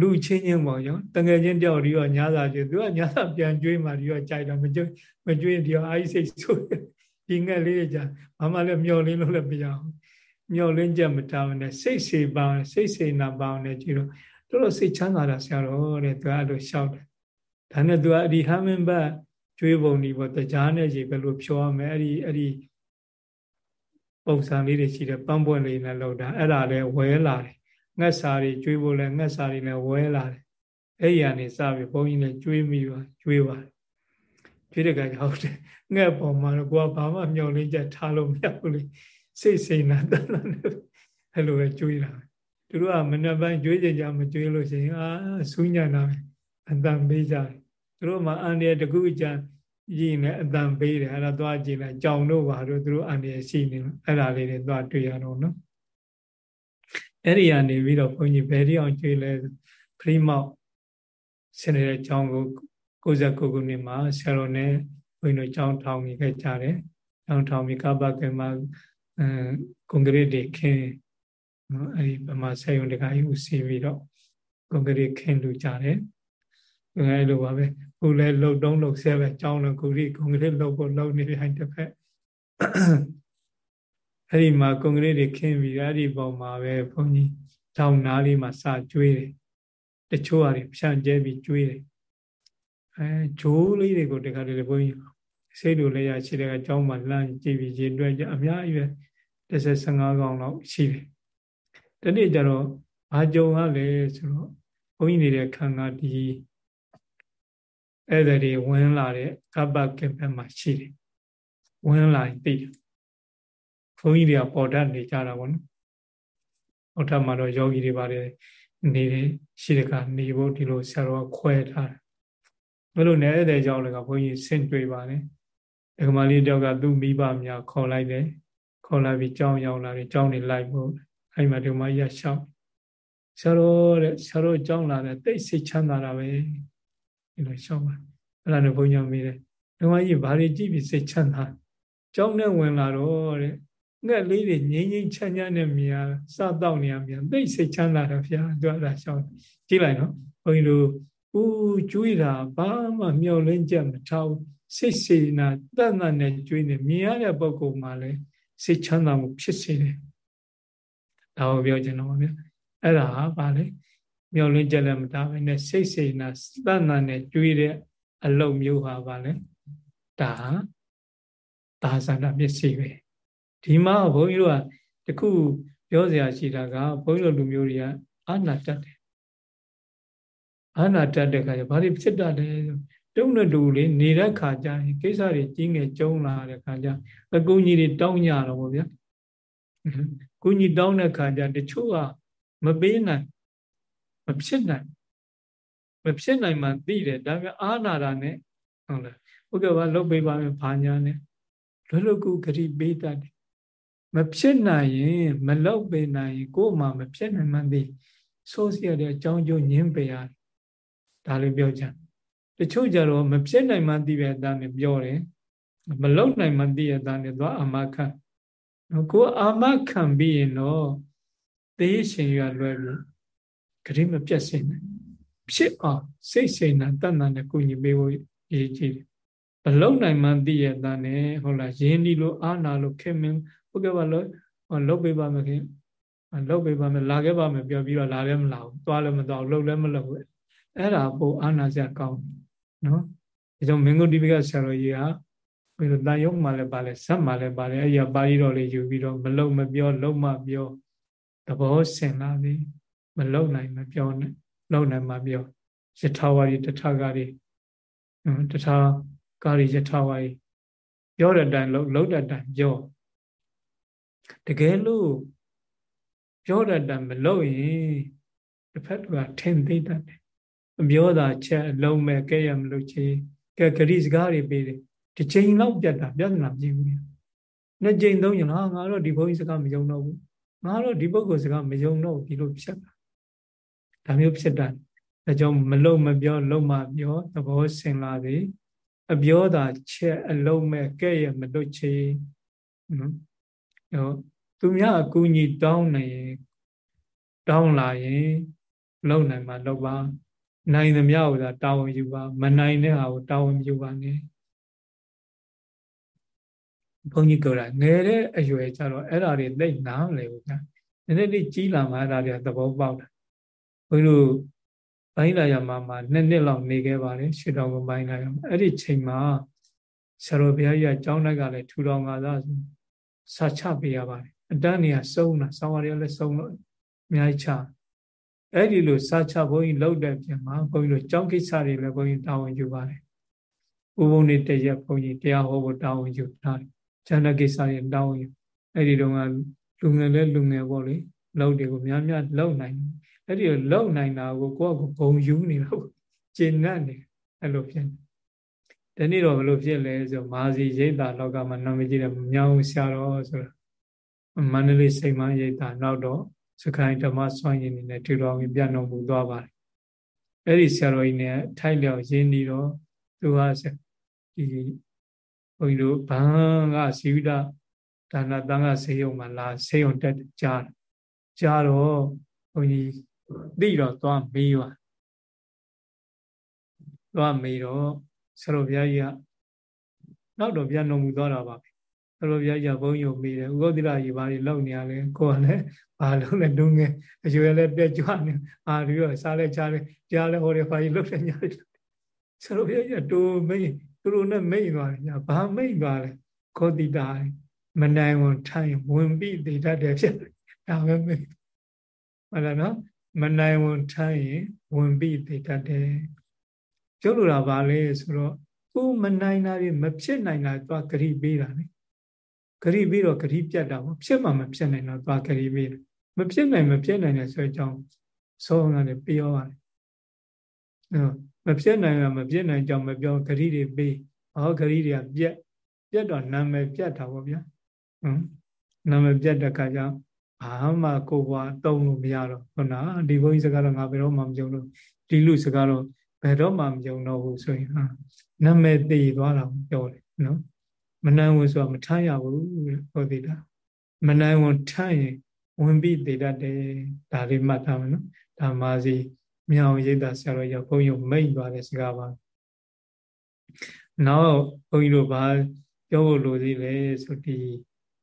လူချင်းချင်းပေါ့ရောတငယ်ချင်းတယောက်ဒီရောညာစာကျွေးသူကညာစာပြန်ကျွေးမှဒီရောကြိုက်တော့မကျွေးမကျွေးဒီရောအာစိတ်ဆိုးဒီငှက်လေးတွေကြာဘာမှလည်းမျောလင်းလို့လည်းမရအောင်မျောလင်းချက်မထားဘဲနဲ့စိတ်စေပါစိတ်စေနာပါနဲ့ကြည့်တော့တော်တော်စိတ်ချမ်းသာတာဆရာတော်တဲ့သူကအဲ့လိုရှောက်တယ်ဒါနဲ့သူကအဒီဟမင်ဘတ်ကျွေးပုံဒီပေါ့တရားနဲ့ရေဘယ်လိုဖြောရမလဲအဲ့ဒီအဲ့ဒီပုံစံလေးတွေရှိတယ်ပန်းပွင့်လေးနဲ့လောက်တာအဲ့ဒါလည်းဝဲလာတယ် ငှက်စာတွေကျွေးဖို့လည်းငှက်စာတွေလည်းဝဲလာတယ်အဲ့ဒီကနေစပြီးဘုန်းကြီးလည်းကျွေးမိပါကျွေးပါတယ်ကျွေးတဲ့ကဟုတ်တယ်ငှက်ပေါ်မှာတော့ကိုကဘာမှမျောလင်းချက်ထားလို့မရဘူးလေစိတ်စိတ်နာတတ်တယ်အဲ့လိုပဲကျွေးတာသူတို့ကမနေ့ပိုင်းကျွေးကြကြမကျွေးလို့ရှိရင်အာဆူးညံ့တာပဲအတန်ပေးကြတယ်သူတို့မှအန္တရာယ်တခုအကြကြီးနေအတန်ပေးတယ်အဲ့ဒါသွားကြည့်လိုက်ကြောင်တို့ပါတို့သူတို့အန္တရာယ်ရှိနေလို့အဲ့ဒါလေးတွေသွားတွေ့ရတော့နော် အဲ့ဒီကနေပြီးတော့ဘုန်းကြီးဘယ်တိအောင်ကျွေးလဲခရီးမောက်ဆင်းနေတဲ့ကျောင်းကို69ခုနှစ်မှာဆရာတော်နဲ့ဘုန်းကြီးတို့ကျောင်းထောင်ပြီးခဲ့ကြတယ်ကျောင်းထောင်ပြီးကပ္ပကေမှာအဲကွန်ကရစ်တွေခင်းနော်အဲ့ဒီဗမာဆက်ယုံတကကြီးဦးစီးပြီးတော့ကွန်ကရစ်ခင်းလူကြတယ်အဲလိုပါပဲခုလဲလှုပ်တုံးလှုပ်ဆဲပဲကြောင်းလို့ခုရိကွန်ကရစ်လှုပ်ဖို့လှုပ်နေပြန်တစ်ဖက် အဲ့ဒီမှာကွန်ကရစ်တွေခင်းပြီးအဲ့ဒီပုံမှာပဲဘုန်းကြီးတောင်းနားလေးမှာစကျွေးတယ်တချို့ဟာတွေဖြန့်ကျဲပြီးကျွေးတယ်အဲဂျိုးလေးတွေကိုတခါတည်းဘုန်းကြီးစိတ်တို့လည်းရရှိတဲ့ကကျောင်းမှာလှမ်းကြည့်ပြီးရေတွက်ကြအများကြီးပဲ15ကောင်လောက်ရှိတယ်တနေ့ကျတော့ဘာကြုံရလဲဆိုတော့ဘုန်းကြီးနေတဲ့ခံကဒီအဲ့ဒါတွေဝင်လာတဲ့ကပ္ပကင်ဘက်မှာရှိတယ်ဝင်လာရင်သိတယ်ဘု န်းကြီးတွေကပေါ်တတ်နေကြတာပေါ့နော်ပေါ်တတ်မှာတော့ယောဂီတွေပါတယ်နေရှိတဲ့ကနေဖို့ဒီလိုဆရာတော်ခွဲထားတယ်ဘယ်လိုနဲ့အဲ့တဲ့ကြောင့်လည်းကဘုန်းကြီးဆင့်တွေ့ပါတယ်ဒကမလေးတယောက်ကသူ့မိဘများခေါ်လိုက်တယ်ခေါ်လာပြီးကြောင်းရောက်လာတယ်ကြောင်းနေလိုက်ဖို့အဲ့မှာဒကမကြီးကရှောက်ဆရာတော်တဲ့ဆရာတော်ကြောင်းလာတယ်တိတ်စိတ်ချမ်းသာတာပဲဒီလိုရှောက်ပါအဲ့ဒါနဲ့ဘုန်းကြီးမေးတယ်ဒကမကြီးဘာတွေကြည့်ပြီးစိတ်ချမ်းသာကြောင်းနဲ့ဝင်လာတော့တဲ့ ငှက်လေးတွေငိမ့်ငိမ့်ချမ်းချမ်းနဲ့မြင်စတော့နေရမြင်သိစိတ်ချမ်းသာတယ်ဗျာသူအဲ့ဒါရှောက်ကြည့်လိုက်နော်ဘုန်းကြီးတို့ဦးကျွေးတာဘာမှမျောလင်းချက်မထားဘူးစိတ်စေနာတတ်တတ်နဲ့ကျွေးနေမြင်ရတဲ့ပုဂ္ဂိုလ်မှလည်းစိတ်ချမ်းသာမှုဖြစ်စေတယ်ဒါကိုပြောချင်တော့ပါဗျာအဲ့ဒါဟာဗာလေမျောလင်းချက်လည်းမထားဘဲနဲ့စိတ်စေနာတတ်တတ်နဲ့ကျွေးတဲ့အလုပ်မျိုးဟာဗာလေဒါဟာဒါသန္တာပစ္စည်းပဲ ဒီမှာဘုန်းကြီးတို့ကတခုပြောစရာရှိတာကဘုန်းကြီးတို့လူမျိုးတွေကအာနာတတ်တယ်အာနာတတ်တဲ့ခါကျဘာတွေဖြစ်တတ်လဲတုံးနဲ့တူလေးနေတဲ့ခါကျရင်ကိစ္စတွေကြီးငယ်ကျုံလာတဲ့ခါကျအကူကြီးတွေတောင်းကြတော့ဗောဗျာကူကြီးတောင်းတဲ့ခါကျတချို့ကမပေးနိုင်မဖြစ်နိုင်မဖြစ်နိုင်မှသိတယ်ဒါပေမဲ့အာနာတာနဲ့ဟုတ်လားဟုတ်ကဲ့ပါလုတ်ပေးပါမယ်ဘာညာနဲ့လွတ်လွတ်ကူဂရိပေးတတ်တယ် မဖြစ်နိုင်ရင်မလောက်ပေးနိုင်ရင်ကိုယ်မှမဖြစ်နိုင်မှသိဆိုးစီရတဲ့အကြောင်းကျိုးညင်းပယ်ရတယ်ဒါလေးပြောကြတချို့ကြတော့မဖြစ်နိုင်မှသိတဲ့အတိုင်းပြောတယ်မလုံနိုင်မှသိတဲ့အတိုင်းသွားအာမခံကိုအာမခံပြီးရင်တော့သေရှင်ရလွယ်ပြီဂရိမပြတ်စင်တယ်ဖြစ်အောင်စိတ်စိတ်နာတတ်နာနဲ့ကုညီပေးဖို့အရေးကြီးတယ်မလုံနိုင်မှသိရတဲ့နဲ့ဟုတ်လားရင်းဒီလိုအာနာလို့ခင်မင်း ဟုတ်ကဲ့ပါလို့လုတ်ပေးပါမခင်လုတ်ပေးပါမယ်လာခဲ့ပါမယ်ပြောပြီးတော့လာလည်းမလာဘူးသွားလည်းမသွားလှုပ်လည်းမလှုပ်ဘူးအဲ့ဒါပိုအာနာစရာကောင်းနော်ဒါကြောင့်မင်းကုတိပိကဆရာတော်ကြီးကဘယ်လိုတန်ရုံမှလည်းပါလဲဇက်မှလည်းပါလဲအဲ့ဒီပါဠိတော်လေးယူပြီးတော့မလုံမပြော လုံမပြောသဘောဆင်လာသည်မလုံနိုင်မပြောနဲ့လုံနိုင်မှပြောယထာဝါရီတထကာရီတထကာရီယထာဝါရီပြောတဲ့အတိုင်းလုံလုံတဲ့အတိုင်းပြော တကယ်လို့ပြောတဲ့အတိုင်းမလုံရင်တစ်ဖက်ကထင်သိတတ်တယ်အပြောတာချက်အလုံးမဲ့ကဲရမလို့ချေကဲဂရိစကားတွေပေးတယ်တစ်ချိန်လောက်ပြတ်တာပြဿနာမရှိဘူးနှစ်ချိန်သုံးချိန်ဟာငါတော့ဒီဘုန်းကြီးစကားမယုံတော့ဘူးငါတော့ဒီပုဂ္ဂိုလ်စကားမယုံတော့ဒီလိုဖြစ်တာဒါမျိုးဖြစ်တာဒါကြောင့်မလုံမပြောလုံမပြောသဘောဆင်လာသည်အပြောတာချက်အလုံးမဲ့ကဲ့ရမလွတ်ချေနော် ဟောသူများအကူကြီးတောင်းနေရင်တောင်းလာရင်လုံနိုင်မှာလုံပါနိုင်သမျှကိုသာတာဝန်ယူပါမနိုင်တဲ့ဟာကိုတာဝန်မယူပါနဲ့ဘုန်းကြီးပြောတာငယ်တဲ့အရွယ်ကျတော့အဲ့ဓာတွေသိနားမလဲဘူးဗျာနည်းနည်းလေးကြီးလာမှအဲ့ဓာတွေသဘောပေါက်တာဘုန်းကြီးတို့ဘိုင်းလာရမှာမှာနှစ်နှစ်လောက်နေခဲ့ပါတယ်ရှစ်တော်ကဘိုင်းလာရမှာအဲ့ဒီချိန်မှာဆရာတော်ဘုရားကြီးကကျောင်းတိုက်ကလည်းထူတော်ငါသာ စာချပေးရပါတယ်အတန်းနေရစုံတာဆောင်းရည်လည်းစုံလို့အများကြီးချအဲ့ဒီလိုစာချဘုန်းကြီးလောက်တဲ့ပြင်မှာဘုန်းကြီးတို့ကျောင်းကိစ္စတွေလည်းဘုန်းကြီးတာဝန်ယူပါတယ်ဥပုံနေတရက်ဘုန်းကြီးတရားဟောဖို့တာဝန်ယူထားတယ်ဉာဏကိစ္စတွေတာဝန်ယူအဲ့ဒီတော့ကလူငယ်လဲလူငယ်ပေါ့လေလောက်တွေကိုများများလောက်နိုင်အဲ့ဒီလောက်နိုင်တာကိုကိုယ့်ကိုဘုံယူနေတော့ကျင့်တတ်နေအဲ့လိုဖြစ် တယ်ဒီနေ့တော့ဘယ်လိုဖြစ်လဲဆိုမာစီရိတ်တာလောကမှာနာမည်ကြီးတဲ့မြောင်ဆရာတော်ဆိုတာမန္တလေးစိတ်မရိတ်တာနောက်တော့စခိုင်ဓမ္မစွန့်ရည်နေနဲ့ထူတော်ဝင်ပြတ်တော်မူသွားပါတယ်အဲ့ဒီဆရာတော်ကြီးနဲ့ထိုက်လျောက်ရင်းပြီးတော့သူဟာဒီဘုန်းကြီးတို့ဘန်းကဇီဝိတဒါနတန်ခါဆေးရုံမှာလာဆေးရုံတက်ကြားကြားတော့ဘုန်းကြီးသိတော့သွားမေးပါသွားမေးတော့ ဆရာတော်ဘုရားကြီးကနောက်တော့ပြန်တော်မူသွားတာပါပဲဆရာတော်ဘုရားကြီးကဘုန်းကြီးကိုမေးတယ်ဥဂုတ်တိရကြီးဘာတွေလောက်နေရလဲကိုကလည်းဘာလုံးလဲတုံးငယ်အရွယ်လည်းတက်ကြွနေအာပြီးတော့စားလဲချားလဲကြားလဲဟောတယ်ဘာကြီးလောက်တယ်ညာဆရာတော်ဘုရားကြီးကတိုးမေးသူတို့နဲ့မိတ်သွားတယ်ညာဘာမိတ်သွားလဲခောတိတာမနိုင်ဝန်ထိုင်ဝင်ပြီးတည်တတ်တယ်ဖြစ်တယ်ဒါပဲမိတ်ဟုတ်လားနော်မနိုင်ဝန်ထိုင်ရင်ဝင်ပြီးတည်တတ်တယ် ကျုပ်လိုတာဘာလဲဆိုတော့ကိုမနိုင်တာတွေမဖြစ်နိုင်တာသွားဂရိပေးတာလေဂရိပြီးတော့ဂရိပြတ်တာပေါ့ဖြစ်မှမဖြစ်နိုင်တော့သွားဂရိပေးတယ်မဖြစ်နိုင်မဖြစ်နိုင်တဲ့ဆိုအကြောင်းဆောင်းရတယ်ပြောရတယ်မဖြစ်နိုင်တာမဖြစ်နိုင်ကြောင်းမပြောဂရိတွေပေးဟောဂရိတွေကပြက်ပြက်တော့နာမည်ပြက်တာပေါ့ဗျာဟမ်နာမည်ပြက်တဲ့ခါကျဘာမှကိုယ်ဘွားတုံးလို့မရတော့ဟုတ်လားဒီဘုန်းကြီးစကားတော့ငါဘယ်တော့မှမကြုံလို့ဒီလူစကားတော့ ဘယ်တော့မှမကြုံတော့ဘူးဆိုရင်ဟာနာမည်တည်သွားတာပြောတယ်နော်မနိုင်ဝင်ဆိုတာမထမ်းရဘူးဟောသေးတာမနိုင်ဝင်ထမ်းရင်ဝင်ပြီးတည်တတ်တယ်ဒါလေးမှတ်ထားမယ်နော်ဒါမာစီမြောင်ရိပ်သာဆရာတော်ရောက်ဘုန်းကြီးမိတ်သွားတဲ့စကားပါနောက်ဘုန်းကြီးတို့ဘာပြောဖို့လိုသေးလဲဆိုဒီ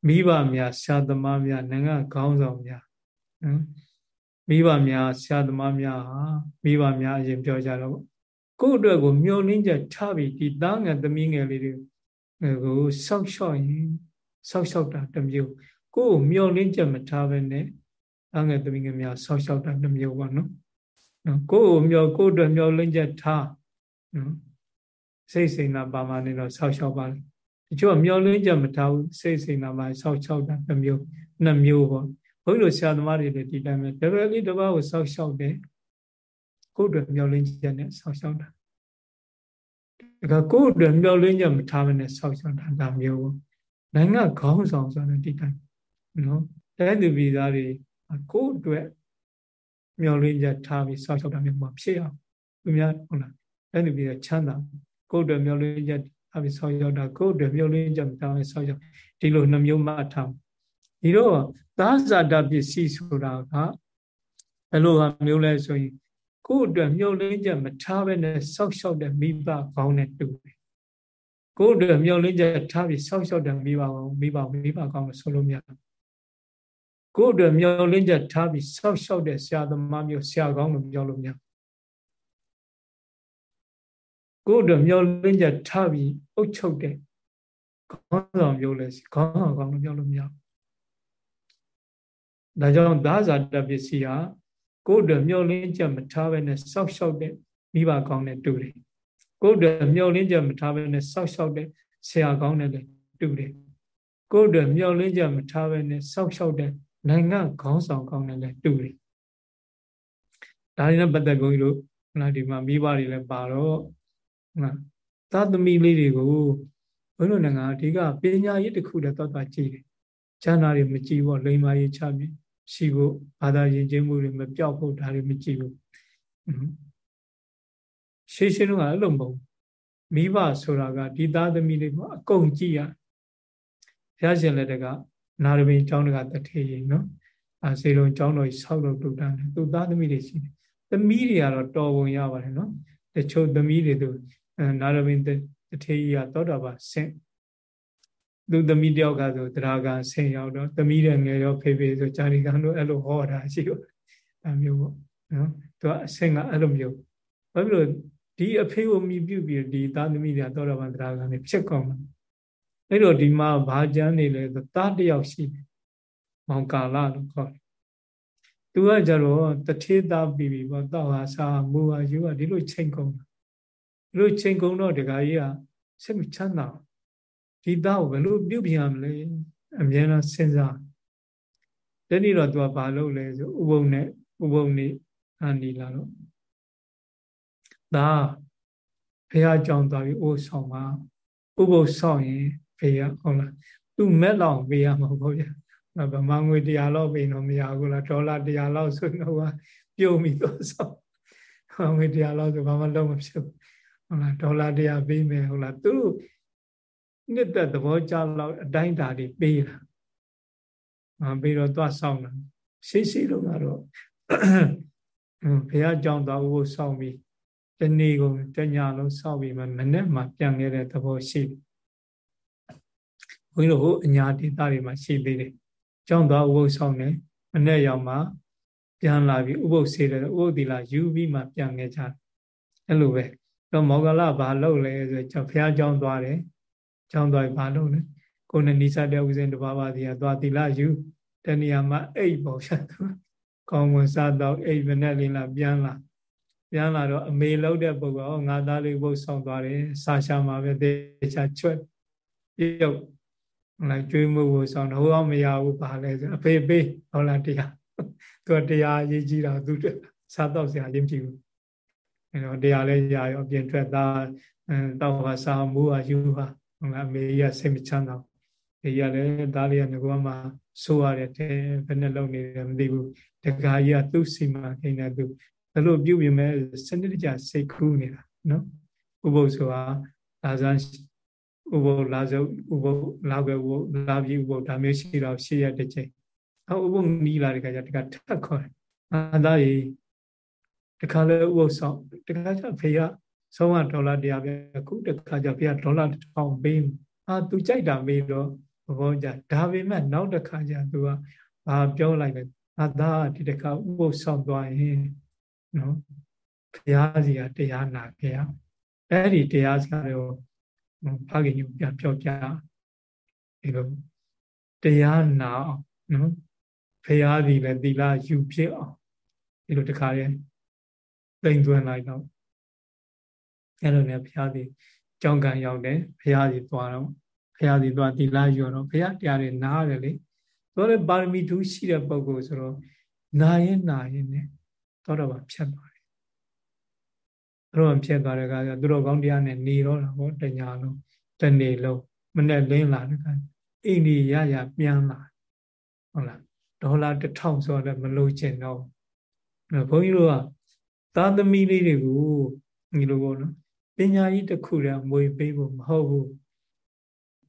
မိဘများဆရာသမားများနိုင်ငံခေါင်းဆောင်များနော်မိဘများဆရာသမားများဟာမိဘများအရင်ပြောကြတော့ ကိုယ့်အတွက်ကိုမျောလင်းချက်ထားပြီးဒီသားငယ်သမီးငယ်လေးတွေကိုစောက်ရှောက်ရင်စောက်ရှောက်တာတစ်မျိုးကိုယ့်ကိုမျောလင်းချက်မထားဘဲနဲ့သားငယ်သမီးငယ်များစောက်ရှောက်တာတစ်မျိုးပေါ့နော်နော်ကိုယ့်ကိုမျောကိုယ့်အတွက်မျောလင်းချက်ထားနော်စိတ်စိန်နာပါမနေတော့စောက်ရှောက်ပါလေတချို့မျောလင်းချက်မထားဘူးစိတ်စိန်နာပါစောက်ရှောက်တာတစ်မျိုးနှစ်မျိုးပေါ့ဘုန်းကြီးတို့ဆရာသမားတွေလည်းဒီတိုင်းပဲတပည့်လေးတစ်ပါးကိုစောက်ရှောက်တယ် ကိုယ့်အတွက်မျောလင်းချက်နဲ့စောက်ရှောက်တာဒါကကိုယ့်အတွက်မျောလင်းချက်မထားဘဲနဲ့စောက်ရှောက်တာဒါမျိုးနိုင်ငံခေါင်းဆောင်ဆိုတဲ့ဒီတိုင်းနော်တဲ့သူပြည်သားတွေကိုယ့်အတွက်မျောလင်းချက်ထားပြီးစောင့်ရှောက်တာမျိုးမဖြစ်အောင်သူများဟုတ်လားအဲ့ဒီပြီးတော့ချမ်းသာကိုယ်တော်မျောလင်းချက်ထားပြီးစောင့်ရှောက်တာကိုယ်တော်မျောလင်းချက်ထားပြီးစောင့်ရှောက်ဒီလိုနှမျိုးမှတ်ထားဒီတော့သာဇာတပစ္စည်းဆိုတာကဘယ်လိုဟာမျိုးလဲဆိုရင် ကိုယ့်အတွက်မျောလင်းချက်မထားဘဲနဲ့စောက်ရှောက်တဲ့မိဘကောင်းတဲ့တူတယ်ကိုယ့်အတွက်မျောလင်းချက်ထားပြီးစောက်ရှောက်တဲ့မိဘကောင်းမိဘမိဘကောင်းလို့ဆိုလို့မရကိုယ့်အတွက်မျောလင်းချက်ထားပြီးစောက်ရှောက်တဲ့ဆရာသမားမျိုးဆရာကောင်းလို့ပြောလို့မရကိုယ့်အတွက်မျောလင်းချက်ထားပြီးအုပ်ချုပ်တဲ့ခေါင်းဆောင်မျိုးလဲခေါင်းဆောင်ကောင်းလို့ပြောလို့မရဒါကြောင့်သာဇာတပစ္စည်းဟာ ကိုယ်အတွက်မျောလင်းချက်မထားဘဲနဲ့စောက်ရှောက်တဲ့မိဘကောင်းနဲ့တူတယ်ကိုယ်အတွက်မျောလင်းချက်မထားဘဲနဲ့စောက်ရှောက်တဲ့ဆရာကောင်းနဲ့လည်းတူတယ်ကိုယ်အတွက်မျောလင်းချက်မထားဘဲနဲ့စောက်ရှောက်တဲ့နိုင်ငံခေါင်းဆောင်ကောင်းနဲ့လည်းတူတယ်ဒါတွေနဲ့ပတ်သက်ဘုန်းကြီးတို့ဟလာဒီမှာမိဘတွေလည်းပါတော့ဟလာသာသမီလေးတွေကိုဘုန်းတို့နိုင်ငံအဓိကပညာရေးတစ်ခုတည်းသွားသွားကြည့်တယ်။ဈာနာတွေမကြည့်ဘူးလိမ္မာရေးချပြီး ရှိဖို့ဘာသာယဉ်ကျေးမှုတွေမပြောက်ဖို့ဒါတွေမကြည့်ဘူးရှေးရှင်းတော့အဲ့လိုမဟုတ်မိဘဆိုတာကဒီသားသမီးတွေမှာအကုန်ကြည့်ရဘုရားရှင်လက်တကနာရမင်းကျောင်းတကတထေးရင်နော်အာစေတုံကျောင်းတော်ဆောက်တော့တူတန်းတယ်သူသားသမီးတွေရှိတယ်သမီးတွေကတော့တော်ပုံရပါတယ်နော်တချို့သမီးတွေသူနာရမင်းတထေးကြီးကသောတာပန်ဆင့် သူသမီးတယောက်ကဆိုတရားကဆင်ရောက်တော့သမီးတဲ့ငယ်ရောဖေဖေဆိုဂျာဒီကန်တို့အဲ့လိုဟောတာရှိတော့အဲမျိုးပေါ့နော်သူကအဆင်ကအဲ့လိုမျိုးဘာဖြစ်လို့ဒီအဖေကိုမြည်ပြုပြီးဒီသားသမီးတွေကသောတာပန်တရားကနေဖြစ်ကုန်တယ်အဲ့တော့ဒီမှာဘာကျမ်းနေလဲဆိုသားတယောက်ရှိတယ်မောင်ကာလလို့ခေါ်တယ်သူကကြတော့တထေးသားပြီးပြီပေါ့တောက်ဟာစာမူဟာယူဟာဒီလိုချိန်ကုန်တာဒီလိုချိန်ကုန်တော့ဒကာကြီးကစိတ်မချမ်းသာဘူး ဒီသားကိုဘယ်လိုပြုပြင်ရမလဲအမြဲတမ်းစဉ်းစားတနေ့တော့သူကဘာလုပ်လဲဆိုဥပုံနဲ့ဥပုံနေအာနီလာတော့ဒါဖះကြောင်သွားပြီးအိုးဆောင်ပါဥပုပ်ဆောင်ရင်ဖေရဟုတ်လားသူမဲ့လောက်ပေးရမှာပေါ့ဗျာဗမာငွေ100လောက်ပေးတော့မရဘူးလားဒေါ်လာ100လောက်ဆိုတော့ပြုံးပြီးတော့ဆောင်ငွေ100လောက်ဆိုဘာမှလုံးမဖြစ်ဘူးဟုတ်လားဒေါ်လာ100ပေးမယ်ဟုတ်လားသူတို့ နှစ်သက်သဘောကျလောက်အတိုင်းဓာတ်တွေပေးတာ။အာပြီးတော့သွားဆောင်တာရှိရှိလို့ကတော့ဘုရားကြောင့်သွားဖို့ဆောင်ပြီးတနေ့ကုန်တညလုံးစောက်ပြီးမှမနေ့မှပြန်ခဲ့တဲ့သဘောရှိတယ်။ဘုန်းကြီးတို့ဟိုအညာဒေသတွေမှာရှိသေးတယ်။ကြောင့်သွားဥပုသ်ဆောင်တယ်မနေ့ရောက်မှပြန်လာပြီးဥပုသ်ဆေးတယ်ဥပုသ်သီလယူပြီးမှပြန်ခဲ့ကြတယ်။အဲ့လိုပဲတော့မောဂလဘာလုပ်လဲဆိုတော့ဘုရားကြောင့်သွားတယ် ကျောင်းသွားဘာလုပ်လဲကိုယ်နဲ့နိစ္စတဲ့ဥစဉ်တဘာဝစီကသွားသီလယူတဏှာမှာအိတ်ပေါ့ရှာသူကောင်းဝင်စားတော့အိတ်မနဲ့လေးလာပြန်လာပြန်လာတော့အမေလောက်တဲ့ပုဂ္ဂိုလ်ငါသားလေးဘုတ်ဆောင်သွားတယ်စာရှာမှာပဲတေချာချွတ်ပြုတ်လိုက်ကျွေးမှုကိုဆောင်တော့ဟိုအောင်မရဘူးပါလဲဆိုအဖေပေးဟောလားတရားသူတရားရေးကြည့်တာသူစားတော့ဆရာချင်းကြည့်ဘူးအဲတော့တရားလဲရရောအပြင်ထွက်သားတောက်ဟာစာမူဟာယူဟာ ဟုတ်လားအမေကြီးကစိတ်မချမ်းသာအမေကြီးကလည်းသားလေးကငကောမှဆိုးရတယ်တဲ့ဘယ်နဲ့လုံနေတယ်မသိဘူးတခါကြီးကသူ့စီမံကိန်းနဲ့သူဘယ်လိုပြုပြင်မဲ့စနစ်တကျစိတ်ကူးနေတာနော်ဥပုပ်ဆိုတာလာဇန်ဥပုပ်လာဇုဥပုပ်လာပဲဥပုပ်လာပြီဥပုပ်ဒါမျိုးရှိတော့ရှေ့ရတဲ့ချိန်အဥပုပ်နီးလာတဲ့ခါကျတခါထပ်ခေါ်တယ်အာသားကြီးတခါလဲဥပုပ်ဆောင်တခါကျဖေက ဆုံးကဒေါ်လာ100ပဲအခုတခါကျဖေကဒေါ်လာ1000ပေးအာသူကြိုက်တာမေးတော့ဘောကြဒါပေမဲ့နောက်တစ်ခါကျသူကဘာပြောလိုက်လဲအသားဒီတစ်ခါဥပုပ်ဆောင်သွားရင်နော်ဘုရားစီကတရားနာခဲ့ရအဲ့ဒီတရားစကားကိုဖခင်ကြီးပြန်ပြောပြဒီလိုတရားနာအောင်နော်ဘုရားစီလည်းသီလယူဖြစ်အောင်ဒီလိုတခါရဲသိမ့်သွင်းလိုက်တော့ အဲ့လိုနဲ့ဘုရားဒီကြောင်းကံရောက်တယ်ဘုရားဒီသွားတော့ဘုရားဒီသွားသီလယူတော့ဘုရားတရားတွေနားတယ်လေဆိုတော့ပါရမီထူးရှိတဲ့ပုဂ္ဂိုလ်ဆိုတော့နာရင်နာရင်နဲ့သောတော်ဘာဖြတ်သွားတယ်သူတို့ဖြတ်သွားတဲ့အခါကျသူတို့ကောင်းတရားနဲ့နေတော့တာပေါ့တညာလုံးတနေ့လုံးမနဲ့လင်းလာတဲ့အခါအိန္ဒိယရပြန်လာဟုတ်လားဒေါ်လာ1000ဆိုတော့မလို့ချင်တော့ဘုန်းကြီးတို့ကသားသမီးလေးတွေကိုဒီလိုပေါ့နော် ပညာကြီးတစ်ခုတည်းမွေပေးဖို့မဟုတ်ဘူး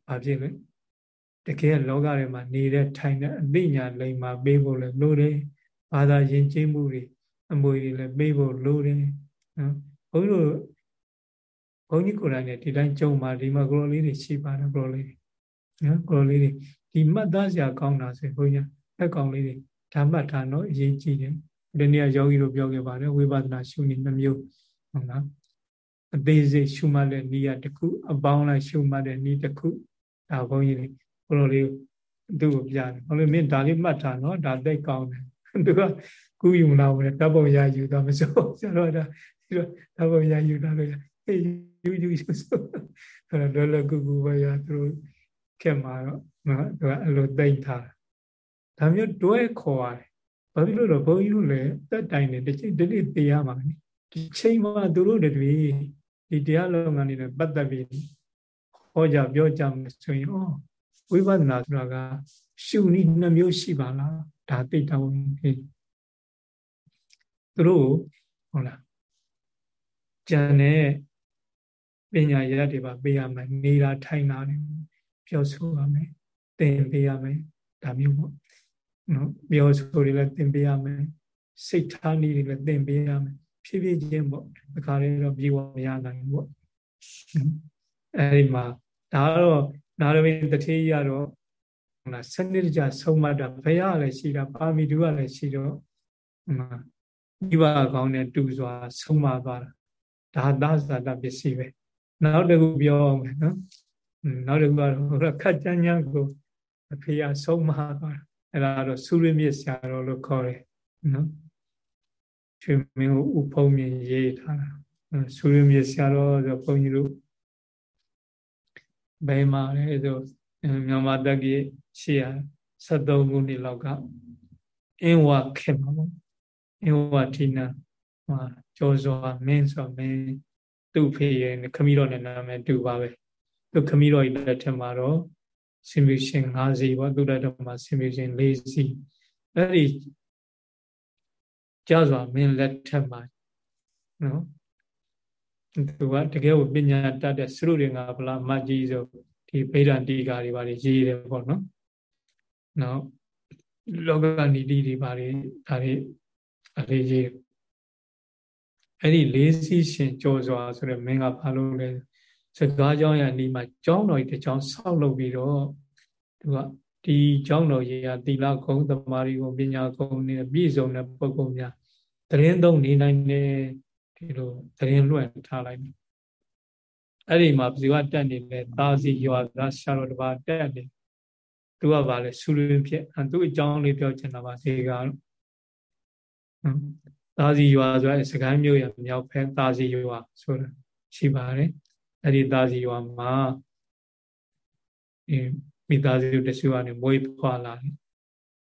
ဘာဖြစ်လဲတကယ်လောကထဲမှာနေတဲ့ထိုင်တဲ့အသိဉာဏ်လိမ္မာပေးဖို့လည်းလိုတယ်ဘာသာယဉ်ကျေးမှုတွေအမွေတွေလည်းပေးဖို့လိုတယ်နော်ဘုန်းကြီးတို့ဘုန်းကြီးကိုယ်တိုင်လည်းဒီတိုင်းကြုံပါဒီမှာကလောလေးတွေရှိပါတယ်ကလောလေးတွေနော်ကလောလေးတွေဒီမှတ်သားစရာကောင်းတာဆိုဘုန်းကြီးအကောင်လေးတွေဓမ္မထာနော်အရေးကြီးတယ်ဒီနေ့ယောဂီတို့ပြောခဲ့ပါတယ်ဝိပဿနာရှုနည်းနှမျိုးဟုတ်လား အသေးစိတ်ရှုမှတ်တဲ့နည်းရတစ်ခုအပေါင်းလိုက်ရှုမှတ်တဲ့နည်းတစ်ခုဒါဘုန်းကြီးတွေဘုလိုလေးသူ့ကိုပြတယ်ဘာလို့မင်းဒါလေးမှတ်ထားနော်ဒါသိကောင်းတယ်သူကကူးယူမလားဘယ်ဓာတ်ပုံရယူတာမစိုးဆရာတော်ဒါဒီတော့ဓာတ်ပုံရယူတာလို့အေးယူယူယူဆိုအဲ့တော့လောကူကူပဲရသူတို့ခင်မှာတော့နော်သူကအဲ့လိုသိမ့်ထားဒါမျိုးတွဲခေါ်ရတယ်ဘာဖြစ်လို့တော့ဘုန်းကြီးတို့လည်းတက်တိုင်နေတစ်ချိန်တနေ့သိရမှာနိဒီချိန်မှာသူတို့တွေ ဒီတရားလုံးကနေလည်းပတ်သက်ပြီးဟောကြပြောကြမယ်ဆိုရင်ဩဝိပဿနာဆိုတာကရှုနည်းနှမျိုးရှိပါလားဒါသိတောင်းနေသူတို့ဟုတ်လားကြံတဲ့ပညာရတ္တိပါပေးရမယ်နေတာထိုင်တာတွေပြောဆိုရမယ်သင်ပေးရမယ်ဒါမျိုးပေါ့နော်ပြောဆိုတွေလည်းသင်ပေးရမယ်စိတ်ထားနည်းတွေလည်းသင်ပေးရမယ် ဖြည်းဖြည်းချင်းပေါ့အခါလေးတော့ပြေဝမရနိုင်ဘူးပေါ့အဲဒီမှာဒါတော့နာရဝိတထေးရတော့ဟုတ်လားစနစ်တကျဆုံးမတာဘုရားလည်းရှိတာပါမီတူကလည်းရှိတော့ဟုတ်လားမိဘကောင်းနဲ့တူစွာ ဆုံးမသွားတာဒါသဇာတပစ္စည်းပဲနောက်တစ်ခုပြောအောင်မယ်နော်နောက်တစ်ခုကတော့ဟိုခက်ကြမ်းကြမ်းကိုအဖေကဆုံးမသွားတာအဲ့ဒါတော့သုရမြစ်ဆရာတော်လို့ခေါ်တယ်နော် ချွေမင်းကိုဥဖုံးမြင်ရေးထားတာသုရမြစ်ဆရာတော်ဆိုဘုန်းကြီးတို့ဘယ်မှာလဲဆိုမြန်မာတက္ကီရှိရ73ခုနှစ်လောက်ကအင်းဝခင်မှာပေါ့အင်းဝဌိနာဟာကျော်စွာမင်းဆိုမင်းသူ့ဖေးရဲ့ခမီးတော်နဲ့နာမည်တူပါပဲသူခမီးတော်ရဲ့လက်ထက်မှာတော့ဆင်မြရှင်၅စီးပေါ့သူလက်ထက်မှာဆင်မြရှင်၄စီးအဲ့ဒီ ကြစွာမင်းလက်ထက်မှာနော်သူကတကယ်ကိုပညာတတ်တဲ့စရုတွေကဗလာမကြီးဆိုဒီဗေဒန်တီကာတွေပါရေးတယ်ပေါ့နော်နောက်လောကနီတိတွေပါတွေဒါတွေအလေးကြီးအဲ့ဒီလေးစီးရှင်ကြောစွာဆိုရယ်မင်းကဘာလို့လဲစကားကြောင်းရနီးမှာကျောင်းတော်ကြီးတစ်ကျောင်းဆောက်လုပ်ပြီးတော့သူကဒီကျောင်းတော်ကြီးကသီလဂုဏ်သမာဓိဂုဏ်ပညာဂုဏ်နဲ့ပြည့်စုံတဲ့ပုဂ္ဂိုလ်များ တရင်သုံးနေနိုင်တယ်ဒီလိုတရင်လွှင့်ထားလိုက်အဲ့ဒီမှာဘီဝတက်နေတဲ့သာစီရွာသားရှာတော်တပါတက်နေသူကဗာလဲဆူရင်းဖြစ်သူ့အကြောင်းလေးပြောချင်တာပါဒီကတော့သာစီရွာဆိုတဲ့စကိုင်းမြို့ရမြောက်ဖက်သာစီရွာဆိုတာရှိပါတယ်အဲ့ဒီသာစီရွာမှာမိသားစုတစုကနေမွေးဖွာလာတယ်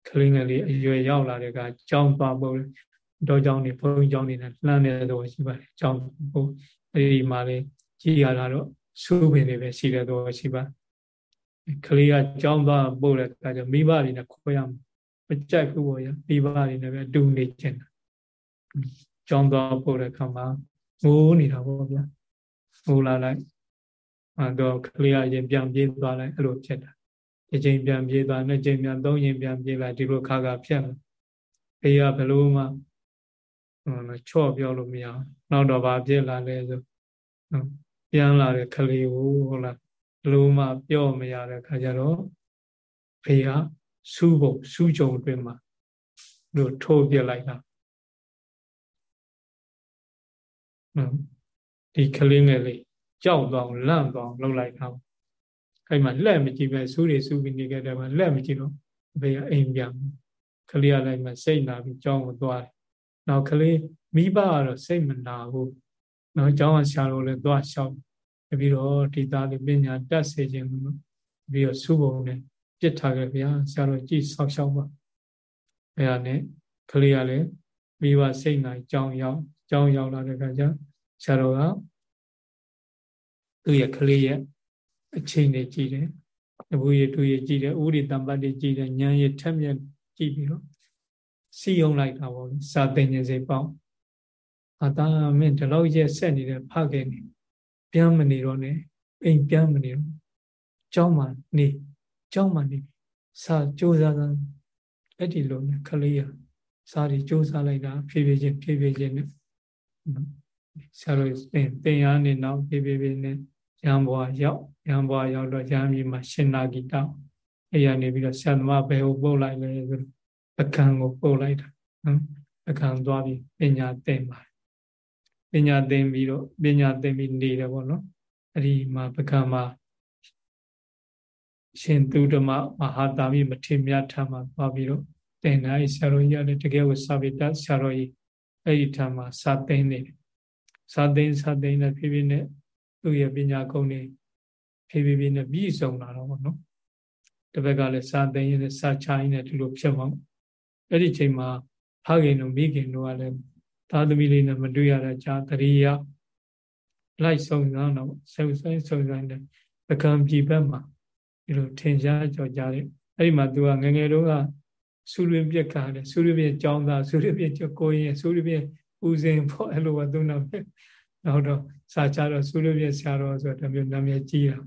ကလေးငယ်လေးအရွယ်ရောက်လာတဲ့ကကြောင်းသွားဖို့ တော့ကြောင်းနေဘုန်းကြီးကြောင်းနေနဲ့လှမ်းနေတော့ရှိပါတယ်ကြောင်းဖို့အဲ့ဒီမှာလေကြည်ရလာတော့စူးပင်တွေပဲရှိတဲ့တော့ရှိပါကလေးကကြောင်းသွားပို့တဲ့အခါကျမိဘတွေနဲ့ခွဲရမှာမကြိုက်ဘူးပေါ့ရမိဘတွေနဲ့ပဲအတူနေကျင်တာကြောင်းသွားပို့တဲ့အခါမှာငိုးနေတာပေါ့ဗျာငိုးလာလိုက်အဲတော့ကလေးကအရင်ပြန်ပြေးသွားလိုက်အဲ့လိုဖြစ်တာတစ်ချိန်ပြန်ပြေးသွားနှစ်ချိန်ပြန်သုံးချိန်ပြန်ပြေးလိုက်ဒီလိုခါခါဖြစ်လာဘေးကဘလို့မှ ချော့ပြောလို့မရအောင်နောက်တော့ဗာပြစ်လာလဲဆိုပြန်လာတဲ့ကလေးကိုဟုတ်လားဘလို့မှပြောမရတဲ့ခါကျတော့ဖေကစူးပုံစူးကြုံအတွင်းမှာတို့ထိုးပြလိုက်တာဒီကလေးငယ်လေးကြောက်သွားလန့်သွားလှုပ်လိုက်တာအဲ့မှာလက်မကြည့်ပဲစူးတွေစူးပြီးနေခဲ့တယ်မှာလက်မကြည့်တော့အဖေကအိမ်ပြန်ကလေးကလည်းမစိတ်နာပြီးကြောင်းကိုသွားတယ် နောက်ကလေးမိဘကတော့စိတ်မနာဘူးနော်ကျောင်းကဆရာတော်လည်းသွားလျှောက်ပြီးတော့ဒီသားလေးပညာတတ်စေခြင်းလို့ပြီးတော့စုပုံနဲ့ပြစ်ထားခဲ့ဗျာဆရာတော်ကြည့်ဆောက်ရှောက်ပါအဲ့ဒါနဲ့ကလေးကလည်းမိဘစိတ်နိုင်ကြောင်းရောက်ကြောင်းရောက်လာတဲ့အခါကျဆရာတော်ကသူ့ရဲ့ကလေးရဲ့အချိန်တွေကြည့်တယ်အဘူရတူရကြည့်တယ်ဥရိတံပတ်တွေကြည့်တယ်ဉာဏ်ရထက်မြက်ကြည့်ပြီးတော့ စီယုံလိုက်တာပေါ့စာတင်ခြင်းစိတ်ပေါ့အသာမင်းဒီလောက်ရက်ဆက်နေတဲ့ဖခင်နေပြန်မနေတော့နဲ့အိမ်ပြန်မနေတော့ကျောင်းမှာနေကျောင်းမှာနေစာစူးစမ်းအဲ့ဒီလိုနဲ့ခလေးရစာတွေစူးစမ်းလိုက်တာဖြည်းဖြည်းချင်းဖြည်းဖြည်းချင်းနဲ့ဆရာတော်တင်တင်ရနေနောက်ဖြည်းဖြည်းဖြည်းနဲ့ရံဘွားရောက်ရံဘွားရောက်တော့ရံမြေမှာရှင်နာဂီတောင်းအဲ့ရနေပြီးတော့ဆရာသမားဘယ်ကိုပို့လိုက်လဲဆိုတော့ အခန်းကိုပို့လိုက်တာနော်အခန်းသွားပြီးပညာသင်ပါတယ်ပညာသင်ပြီးတော့ပညာသင်ပြီးနေတယ်ပေါ့နော်အဲ့ဒီမှာပကံမှာရှင်သူဓမ္မမဟာတာမိမထေမြတ်ထမှာသွားပြီးတော့သင်တိုင်းဆရာတော်ကြီးကလည်းတကယ်ကိုစာပေတဆရာတော်ကြီးအဲ့ဒီထမှာစာသင်နေတယ်စာသင်စာသင်နဲ့ဖြည်းဖြည်းနဲ့သူ့ရဲ့ပညာကုန်းနေဖြည်းဖြည်းဖြည်းနဲ့ပြီးဆုံးလာတော့ဗောနော်တစ်ဘက်ကလည်းစာသင်ရင်းနဲ့စာချရင်းနဲ့ဒီလိုဖြစ်မှာ အဲ့ဒီချိန်မှာဖခင်တို့မိခင်တို့ကလည်းသာသမီလေးနဲ့မတွေ့ရတာကြာတရိယာလိုက်ဆုံးစမ်းတော့ဆုပ်ဆိုင်ဆုံးစမ်းတဲ့ပကံပြည်ဘက်မှာဒီလိုထင်ရှားကြော်ကြတယ်အဲ့ဒီမှာသူကငငယ်တုန်းကဆူရင်းပြက်ကတယ်ဆူရင်းပြက်ကြောင်းသားဆူရင်းပြက်ကိုရင်ဆူရင်းပြက်ဦးစင်ဖို့အဲ့လိုကသူနာပဲနောက်တော့စာချတော့ဆူရင်းပြက်ဆရာတော်ဆိုတော့မျိုးနာမည်ကြီးတာ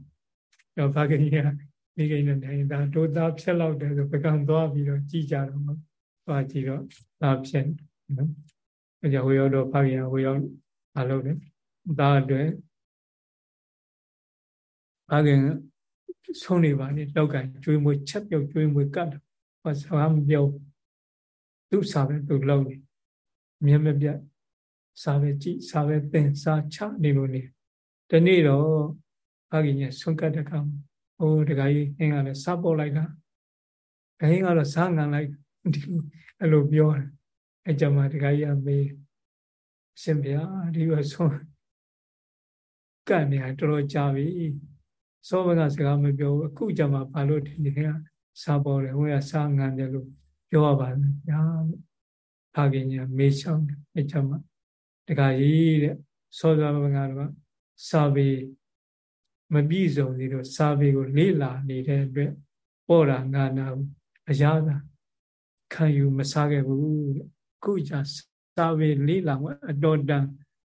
တော့ဘာကကြီးကမိခင်နဲ့နိုင်တာဒုသားဖြစ်လောက်တယ်ဆိုပကံသွားပြီးတော့ကြည်ကြတော့ သွားကြည့်တော့ဒါဖြစ်နော်အဲကြောင့်ဝေရောက်တော့ဖခင်ဝေရောက်မလုပ်တယ်ဒါအတွက်ဖခင်ဆုံးနေပါလေလောက်ကကျွေးမွေးချက်ပြုတ်ကျွေးမွေးကတ်ဟောစကားမပြောသူစာပဲသူလုံးနေမြင်မပြတ်စာပဲကြည့်စာပဲသင်စာချနေလို့နေဒီနေ့တော့ဖခင်ရဲ့ဆုံးကတ်တဲ့ခါဟိုတခါကြီးအင်းကလည်းစာပေါ်လိုက်တာဘယ်ကတော့စာငံလိုက် ဒီအဲ့လိုပြောတယ်အဲကြမှာတခါကြီးအမေးရှင်ဗျာဒီလိုဆုံးကတ်နေတော်တော်ကြာပြီစောဘကစကားမပြောဘူးအခုကြမှာဘာလို့ဒီနေ့ကစာပေါ်တယ်ဟိုကစာငံတယ်လို့ပြောရပါမယ်ညာဖခင်ညာမေးချောင်းတယ်အဲကြမှာတခါကြီးတဲ့စောဘကကတော့စာပေမပြည့်စုံသေးတော့စာပေကိုလေ့လာနေတဲ့အတွက်ပေါ်တာငါနာအရာသာ ခံယူမစားခဲ့ဘူးတဲ့ခုကြစာပေလေ့လာအတော်တန်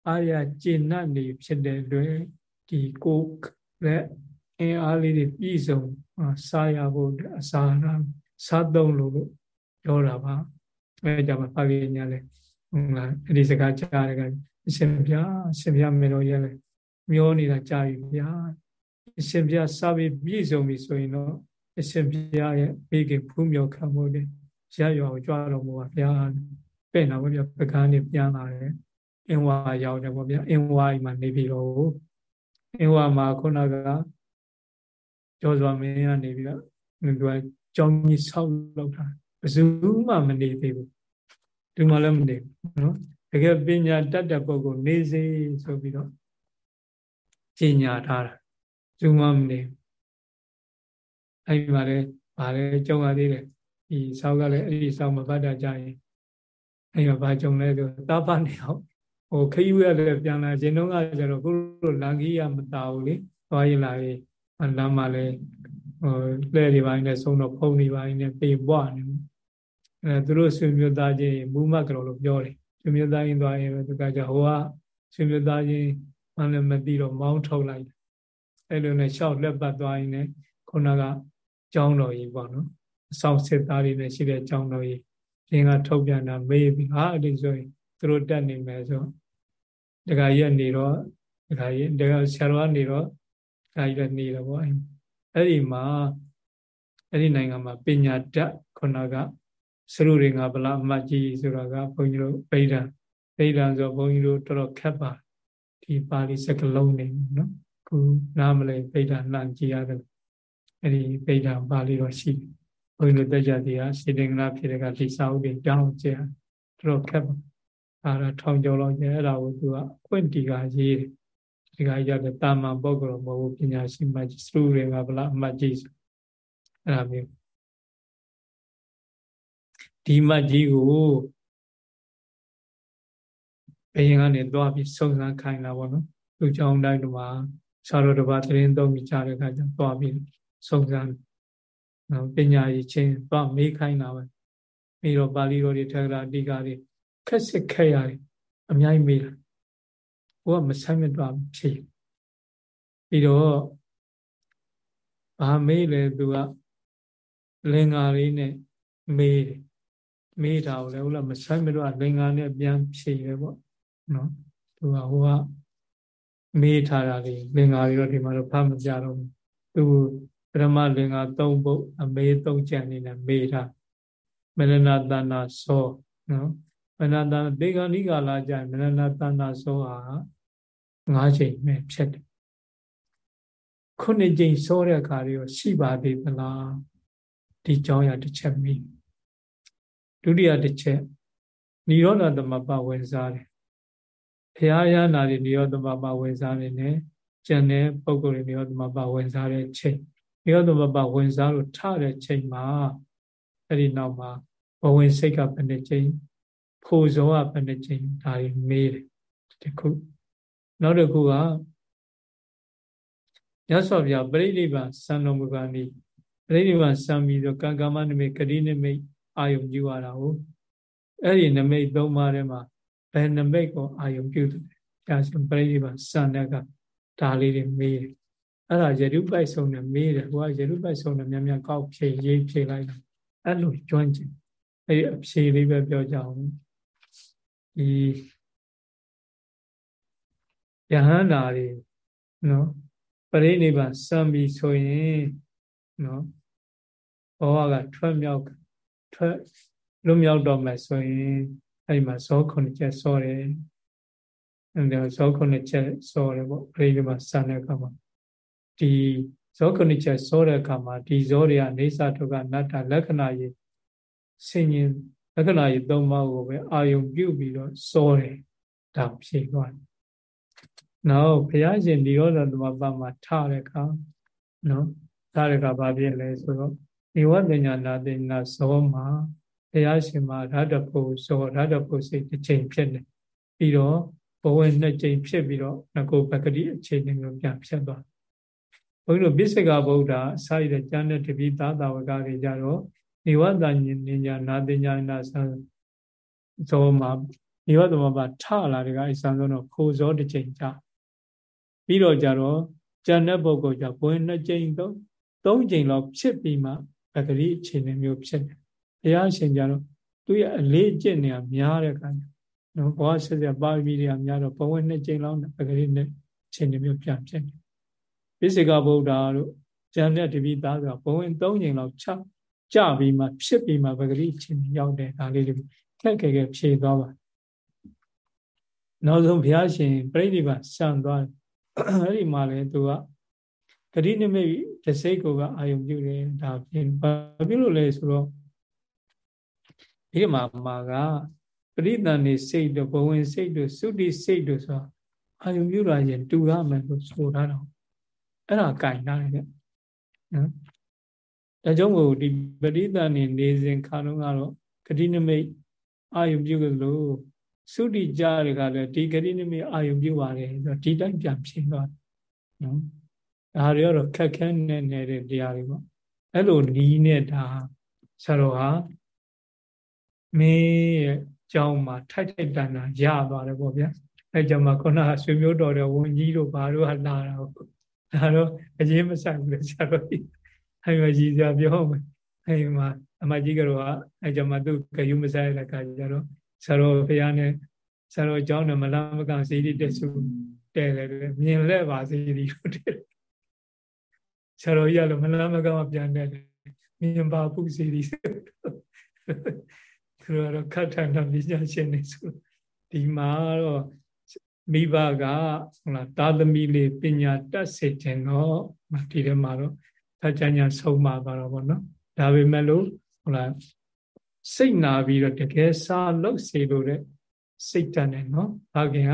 အာရကျေနပ်နေဖြစ်တဲ့အတွက်ဒီကိုလက်အင်အားလေးတွေပြည့်စုံစားရဖို့အစာနာစားသုံးလို့ပြောတာပါအဲကြောင့်ပါကိညာလဲဟုတ်လားအဲ့ဒီစကားကြားရကအရှင်ဘုရားအရှင်ဘုရားမေတော်ရဲ့မျောနေတာကြားပြီဗျာအရှင်ဘုရားစာပေပြည့်စုံပြီဆိုရင်တော့အရှင်ဘုရားရဲ့မိခင်ဖူးမြော်ခံမှုတွေ ရရွာကိုကြွားတော်မူပါဗျာပဲ့နာဗျာပကန်းနေပြန်လာတယ်အင်းဝါရောက်တယ်ဗောဗျာအင်းဝါအိမ်မှာနေပြီးတော့အင်းဝါမှာခုနကကျော်စွာမင်းကနေပြီးတော့သူကကြောင်းကြီးဆောက်လောက်တာဘယ်သူမှမနေသေးဘူးဒီမှာလည်းမနေဘူးနော်တကယ်ပညာတတ်တဲ့ပုဂ္ဂိုလ်နေစေဆိုပြီးတော့ပညာထားတာသူမှမနေအဲ့ဒီမှာလည်းဗာလဲကြုံရသေးတယ် ဒီဆောက်ကလည်းအဲ့ဒီဆောက်မပတ်တာကြရင်အဲ့တော့ဘာကြုံလဲဆိုတာဖနေအောင်ဟိုခရီးဝဲလည်းပြန်လာခြင်းတော့ကကျတော့ကိုလိုလန်ကြီးရမတာဘူးလေသွားရင်လာရင်လမ်းမှာလည်းဟိုလှဲတွေပိုင်းနဲ့ဆုံးတော့ဖုံးတွေပိုင်းနဲ့ပေပွားနေအဲသူတို့ဆွေမျိုးသားချင်းမူမကတော်လို့ပြောတယ်ဆွေမျိုးသားချင်းသွားရင်သူကကြဟိုကဆွေမျိုးသားချင်းမှလည်းမသိတော့မောင်းထုတ်လိုက်အဲ့လိုနဲ့ရှောက်လက်ပတ်သွားရင်လည်းခုနကကျောင်းတော်ကြီးပေါ့နော် အဆောင်စစ်သားတွေနဲ့ရှိတဲ့ကျောင်းတော်ကြီးရှင်ကထုတ်ပြန်တာမေးပြီးဟာအဲ့ဒီဆိုရင်သူတို့တက်နေမယ်ဆိုတခါကြီးကနေတော့တခါကြီးတခါဆရာတော်ကနေတော့ဒါကြီးလည်းနေတယ်ပေါ့အဲ့ဒီမှာအဲ့ဒီနိုင်ငံမှာပညာတတ်ခုနကစရုတွေငါဗလာအမတ်ကြီးဆိုတာကဘုန်းကြီးတို့ဗိဓာဗိဓာဆိုဘုန်းကြီးတို့တော်တော်ခက်ပါဒီပါဠိစကားလုံးနေနော်ခုနားမလဲဗိဓာနှံကြည့်ရတယ်အဲ့ဒီဗိဓာပါဠိတော့ရှိ ဘုန်းကြီးတို့တက်ကြသေးတာစေတင်္ဂလာဖြစ်တဲ့ကဒီစာအုပ်တွေတောင်းကြတော်တော်ခက်ပါအဲ့ဒါထောင်ကျော်လောက်ကျအဲ့ဒါကိုသူကအခွင့်တီကရေးတယ်ဒီကကြီးကတာမန်ပုဂ္ဂိုလ်မဟုတ်ဘူးပညာရှိမှစရုတွေကဗလားအမှတ်ကြီးအဲ့ဒါမျိုးဒီမှတ်ကြီးကိုဘယင်ကနေသွားပြီးစုံစမ်းခိုင်းလာပေါ့နော်သူကြောင်းတိုင်းတို့မှာဆရာတော်တစ်ပါးသတင်းသုံးပြီးကြားတဲ့အခါကျသွားပြီးစုံစမ်း နော်ပညာရေးချင်းသွားမေးခိုင်းတာပဲပြီးတော့ပါဠိတော်တွေထက္ကရာအတိကတွေခက်စစ်ခက်ရတယ်အများကြီးမေးတာဘုကမဆိုင်မတော့ဖြေပြီးတော့ဘာမေးလဲသူကလင်္ကာလေးနဲ့မေးတယ်မေးတာကိုလည်းဟုတ်လားမဆိုင်မတော့လင်္ကာနဲ့ပြန်ဖြေရပေါ့နော်သူကဟိုကမေးထားတာလေလင်္ကာတွေတော့ဒီမှာတော့ဖတ်မကြတော့ဘူးသူ ပရမလင်္ကာ၃ပုတ်အမေး၃ကြံနေနဲ့မေးထားမရဏတဏ္ဍသောနော်မရဏတဒေဂဏိကာလာကြမရဏတဏ္ဍသောဟာ၅ချိန်ပဲဖြစ်တယ်ခုနှစ်ကြိမ်စောတဲ့အခါတွေရောရှိပါသေးသလားဒီကြောင်းရတစ်ချက်မိဒုတိယတစ်ချက်និရောဓသမပဝင်စားတယ်ဘုရားရနာတွေនិရောဓသမပဝင်စားနေတယ်ကျန်တဲ့ပုဂ္ဂိုလ်တွေនិရောဓသမပဝင်စားတဲ့ချိန် နိရောဓသမပဝင်စားလို့ထတဲ့ချိန်မှာအဲ့ဒီနောက်မှာဘဝင်စိတ်ကဘယ်နှချိန်ဖို့ဇောကဘယ်နှချိန်ဒါတွေမေးတယ်ဒီခုနောက်တစ်ခုကရသော်ဗျာပရိနိဗ္ဗာန်စံတော်မူပါနိပရိနိဗ္ဗာန်စံပြီးတော့ကံကမ္မနမိတ်ဂတိနမိတ်အာယုံပြုရတာဟုတ်အဲ့ဒီနမိတ်သုံးပါးထဲမှာဘယ်နမိတ်ကိုအာယုံပြုတယ်ကြာရှင်ပရိနိဗ္ဗာန်စံတဲ့ကဒါလေးတွေမေးတယ် အဲ့ဒါယရုပိုက်ဆုံးနဲ့မေးတယ်ဟိုကယရုပိုက်ဆုံးနဲ့များများကောက်ဖြေရေးဖြေလိုက်တာအဲ့လိုကျွမ်းကျင်အဲ့ဒီအဖြေလေးပဲပြောကြအောင်ဒီယဟန္တာတွေနော်ပရိနိဗ္ဗာန်စံပြီဆိုရင်နော်ဘောကထွက်မြောက်ထွက်လွတ်မြောက်တော့မယ်ဆိုရင်အဲ့ဒီမှာဇောခုနှစ်ချက်စောတယ်အဲ့ဒါဇောခုနှစ်ချက်စောတယ်ပေါ့ပရိနိဗ္ဗာန်စံတဲ့အခါမှာ ဒီဇောခုနှစ်ချက်စောတဲ့အခါမှာဒီဇောတွေကနေသဒုက္ခနတ္တလက္ခဏာရေးဆင်ញင်လက္ခဏာရေးသုံးပါးကိုပဲအာယုံပြုပြီးတော့စောတယ်ဒါဖြေသွားတယ်နောက်ဘုရားရှင်ဒီရောဓသမပမှာထားတဲ့အခါနော်ထားတဲ့အခါဘာဖြစ်လဲဆိုတော့ဒီဝတညာနာတိနာဇောမှာဘုရားရှင်မှာရတ္တဖို့ဇောရတ္တဖို့စိတ်တစ်ချိန်ဖြစ်တယ်ပြီးတော့ဘဝနှစ်ချိန်ဖြစ်ပြီးတော့ငကိုပကတိအချိန်မျိုးပြန်ဖြစ်သွား ဘုန်းကြီးတို့ပိစိကဗုဒ္ဓအစာရတဲ့ကျမ်းတဲ့တပိသာသာဝကတွေကြတော့ဒီဝတ္တညာနာတိညာနာဇောမှာဒီဝတ္တမပါထလာတဲ့ကအစံဆုံးတော့ခိုဇောတစ်ချိန်ကြာပြီးတော့ကြတော့ဉာဏ်တဲ့ပုဂ္ဂိုလ်ကြဘဝင်နှစ်ကြိမ်တော့သုံးကြိမ်လောက်ဖြစ်ပြီးမှပဂရိအခြေအနေမျိုးဖြစ်တယ်ဘုရားရှင်ကြတော့သူရဲ့အလေးကျင့်နေများတဲ့အခါကျနော်ဘောဆက်ဆက်ပါဠိတွေကများတော့ဘဝင်နှစ်ကြိမ်လောက်ပဂရိနဲ့အခြေအနေမျိုးပြန်ဖြစ်တယ် ပိစိကဗုဒ္ဓတို့ဉာဏ်တဲ့တပိသားဆိုဘဝင်သုံးကြိမ်လောက်ချကြပြီးမှဖြစ်ပြီးမှပဂရိအခြေအနေရောက်တယ်ဒါလေးတွေခက်ခဲခဲဖြေသွားပါနောက်ဆုံးဘုရားရှင်ပြိဋိဘဆံသွားတယ်အဲ့ဒီမှာလည်းသူကဂတိနမိတ်တစိတ်ကိုကအာယုံပြုတယ်ဒါပြင်ဘာဖြစ်လို့လဲဆိုတော့ဒီမှာမှာကပရိသန်နေစိတ်တို့ဘဝင်စိတ်တို့သုတိစိတ်တို့ဆိုအာယုံပြုတာရင်တူရမယ်လို့ဆိုထားတော့ အဲ့ဒါကင်ထားတယ်နော်ဒါကြောင့်မို့ဒီပရိသန်နေနေစဉ်ခါတော့ကတော့ဂတိနမိတ်အာယုံပြုလို့သုတိကြရကလည်းဒီဂရိနိမိအာယုံပြုပါတယ်ဆိုတော့ဒီတိုင်းပြန်ဖြစ်သွားနော်ဒါတွေကတော့ခက်ခဲနေနေတဲ့တရားတွေပေါ့အဲ့လိုနီးနေတာဆရာတော်ဟာမင်းရဲ့ကြောင်းမှာထိုက်ထိုက်တန်တန်ရသွားတယ်ပေါ့ဗျာအဲကြောင့်မှခုနကဆွေမျိုးတော်တဲ့ဝန်ကြီးတို့ဘာတို့ဟာလာတာပေါ့ ဒါတော့အရေးမဆိုင်ဘူးလေဆရာတော်ကြီးအဲဒီမှာရည်စရာပြောမယ်အဲဒီမှာအမကြီးကတော့အဲကြောင့်မှသူကယူမဆိုင်တဲ့ခါကျတော့ဆရာတော်ဘုရားနဲ့ဆရာတော်ကြောင်းနဲ့မလမကစီရီတက်စုတဲတယ်မြင်လဲပါစီရီဟုတ်တယ်ဆရာတော်ကြီးကလည်းမလမကမှပြန်တယ်မြင်ပါပုစီရီသူတို့ကတော့ခတ်ထန်တာပညာရှင်တွေဆိုဒီမှာတော့ မိဘကဟုတ်လားသာသမီလေးပညာတတ်စေခြင်းတော့ဒီထဲမှာတော့ဖတ်ကြညာဆုံးမှာပါတော့ဗောနော်ဒါပေမဲ့လို့ဟုတ်လားစိတ်နာပြီးတော့တကယ်စာလုပ်စေလို့တဲ့စိတ်တန်တယ်နော်ဘာခင်က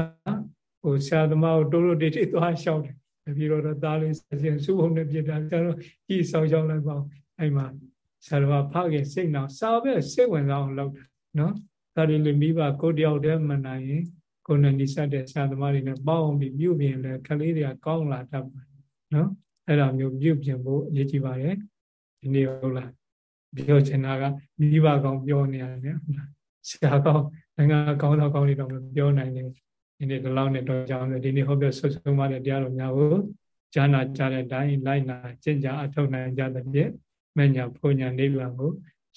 ဟိုဆရာသမားကိုတိုးတိုးတိတိသွားလျှောက်တယ်ပြီးတော့သားလေးစဉ်စုဖို့နဲ့ပြတာကျတော့ကြည်ဆောင်ရောက်လိုက်ပါအဲ့မှာဆရာတော်ဖခင်စိတ်နာစာပဲစိတ်ဝင်စားအောင်လုပ်တယ်နော်ဒါတွေလေမိဘကိုတယောက်တည်းမနိုင်ရင် ကိုယ်နဲ့နိစ္စတဲ့ဆရာသမားတွေနဲ့ပေါင်းပြီးပြုပြင်လဲခလေးတွေကကောင်းလာတတ်ပါတယ်နော်အဲ့ဒါမျိုးပြုပြင်ဖို့အရေးကြီးပါတယ်ဒီနေ့ဟုတ်လားပြောချင်တာကမိဘကောင်းပြောနေရတယ်ဆရာကောင်းနိုင်ငံကောင်းတော့ကောင်းနေတော့မပြောနိုင်ဘူးဒီနေ့ဒီလောက်နဲ့တော့ကြောင်းဒီနေ့ဟောပြောဆွဆုံးပါတဲ့တရားတော်များကိုဈာနာကြတဲ့အတိုင်းလိုက်နာကျင့်ကြအထောက်နိုင်ကြတဲ့ဖြင့်မညာဖုန်ညာနိဗ္ဗာန်ကို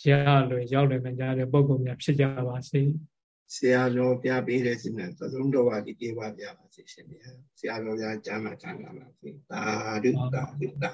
ရလို့ရောက်လွယ်ကြတဲ့ပုဂ္ဂိုလ်များဖြစ်ကြပါစေ ဆရာတော်ပြပေးတဲ့စိတ်နဲ့သုံးတော်ဝါဒီပြေပါပြပါစေရှင်ဗျာဆရာတော်များကျမ်းမှာကျမ်းလာပါစေသာဓုသာဓုသာ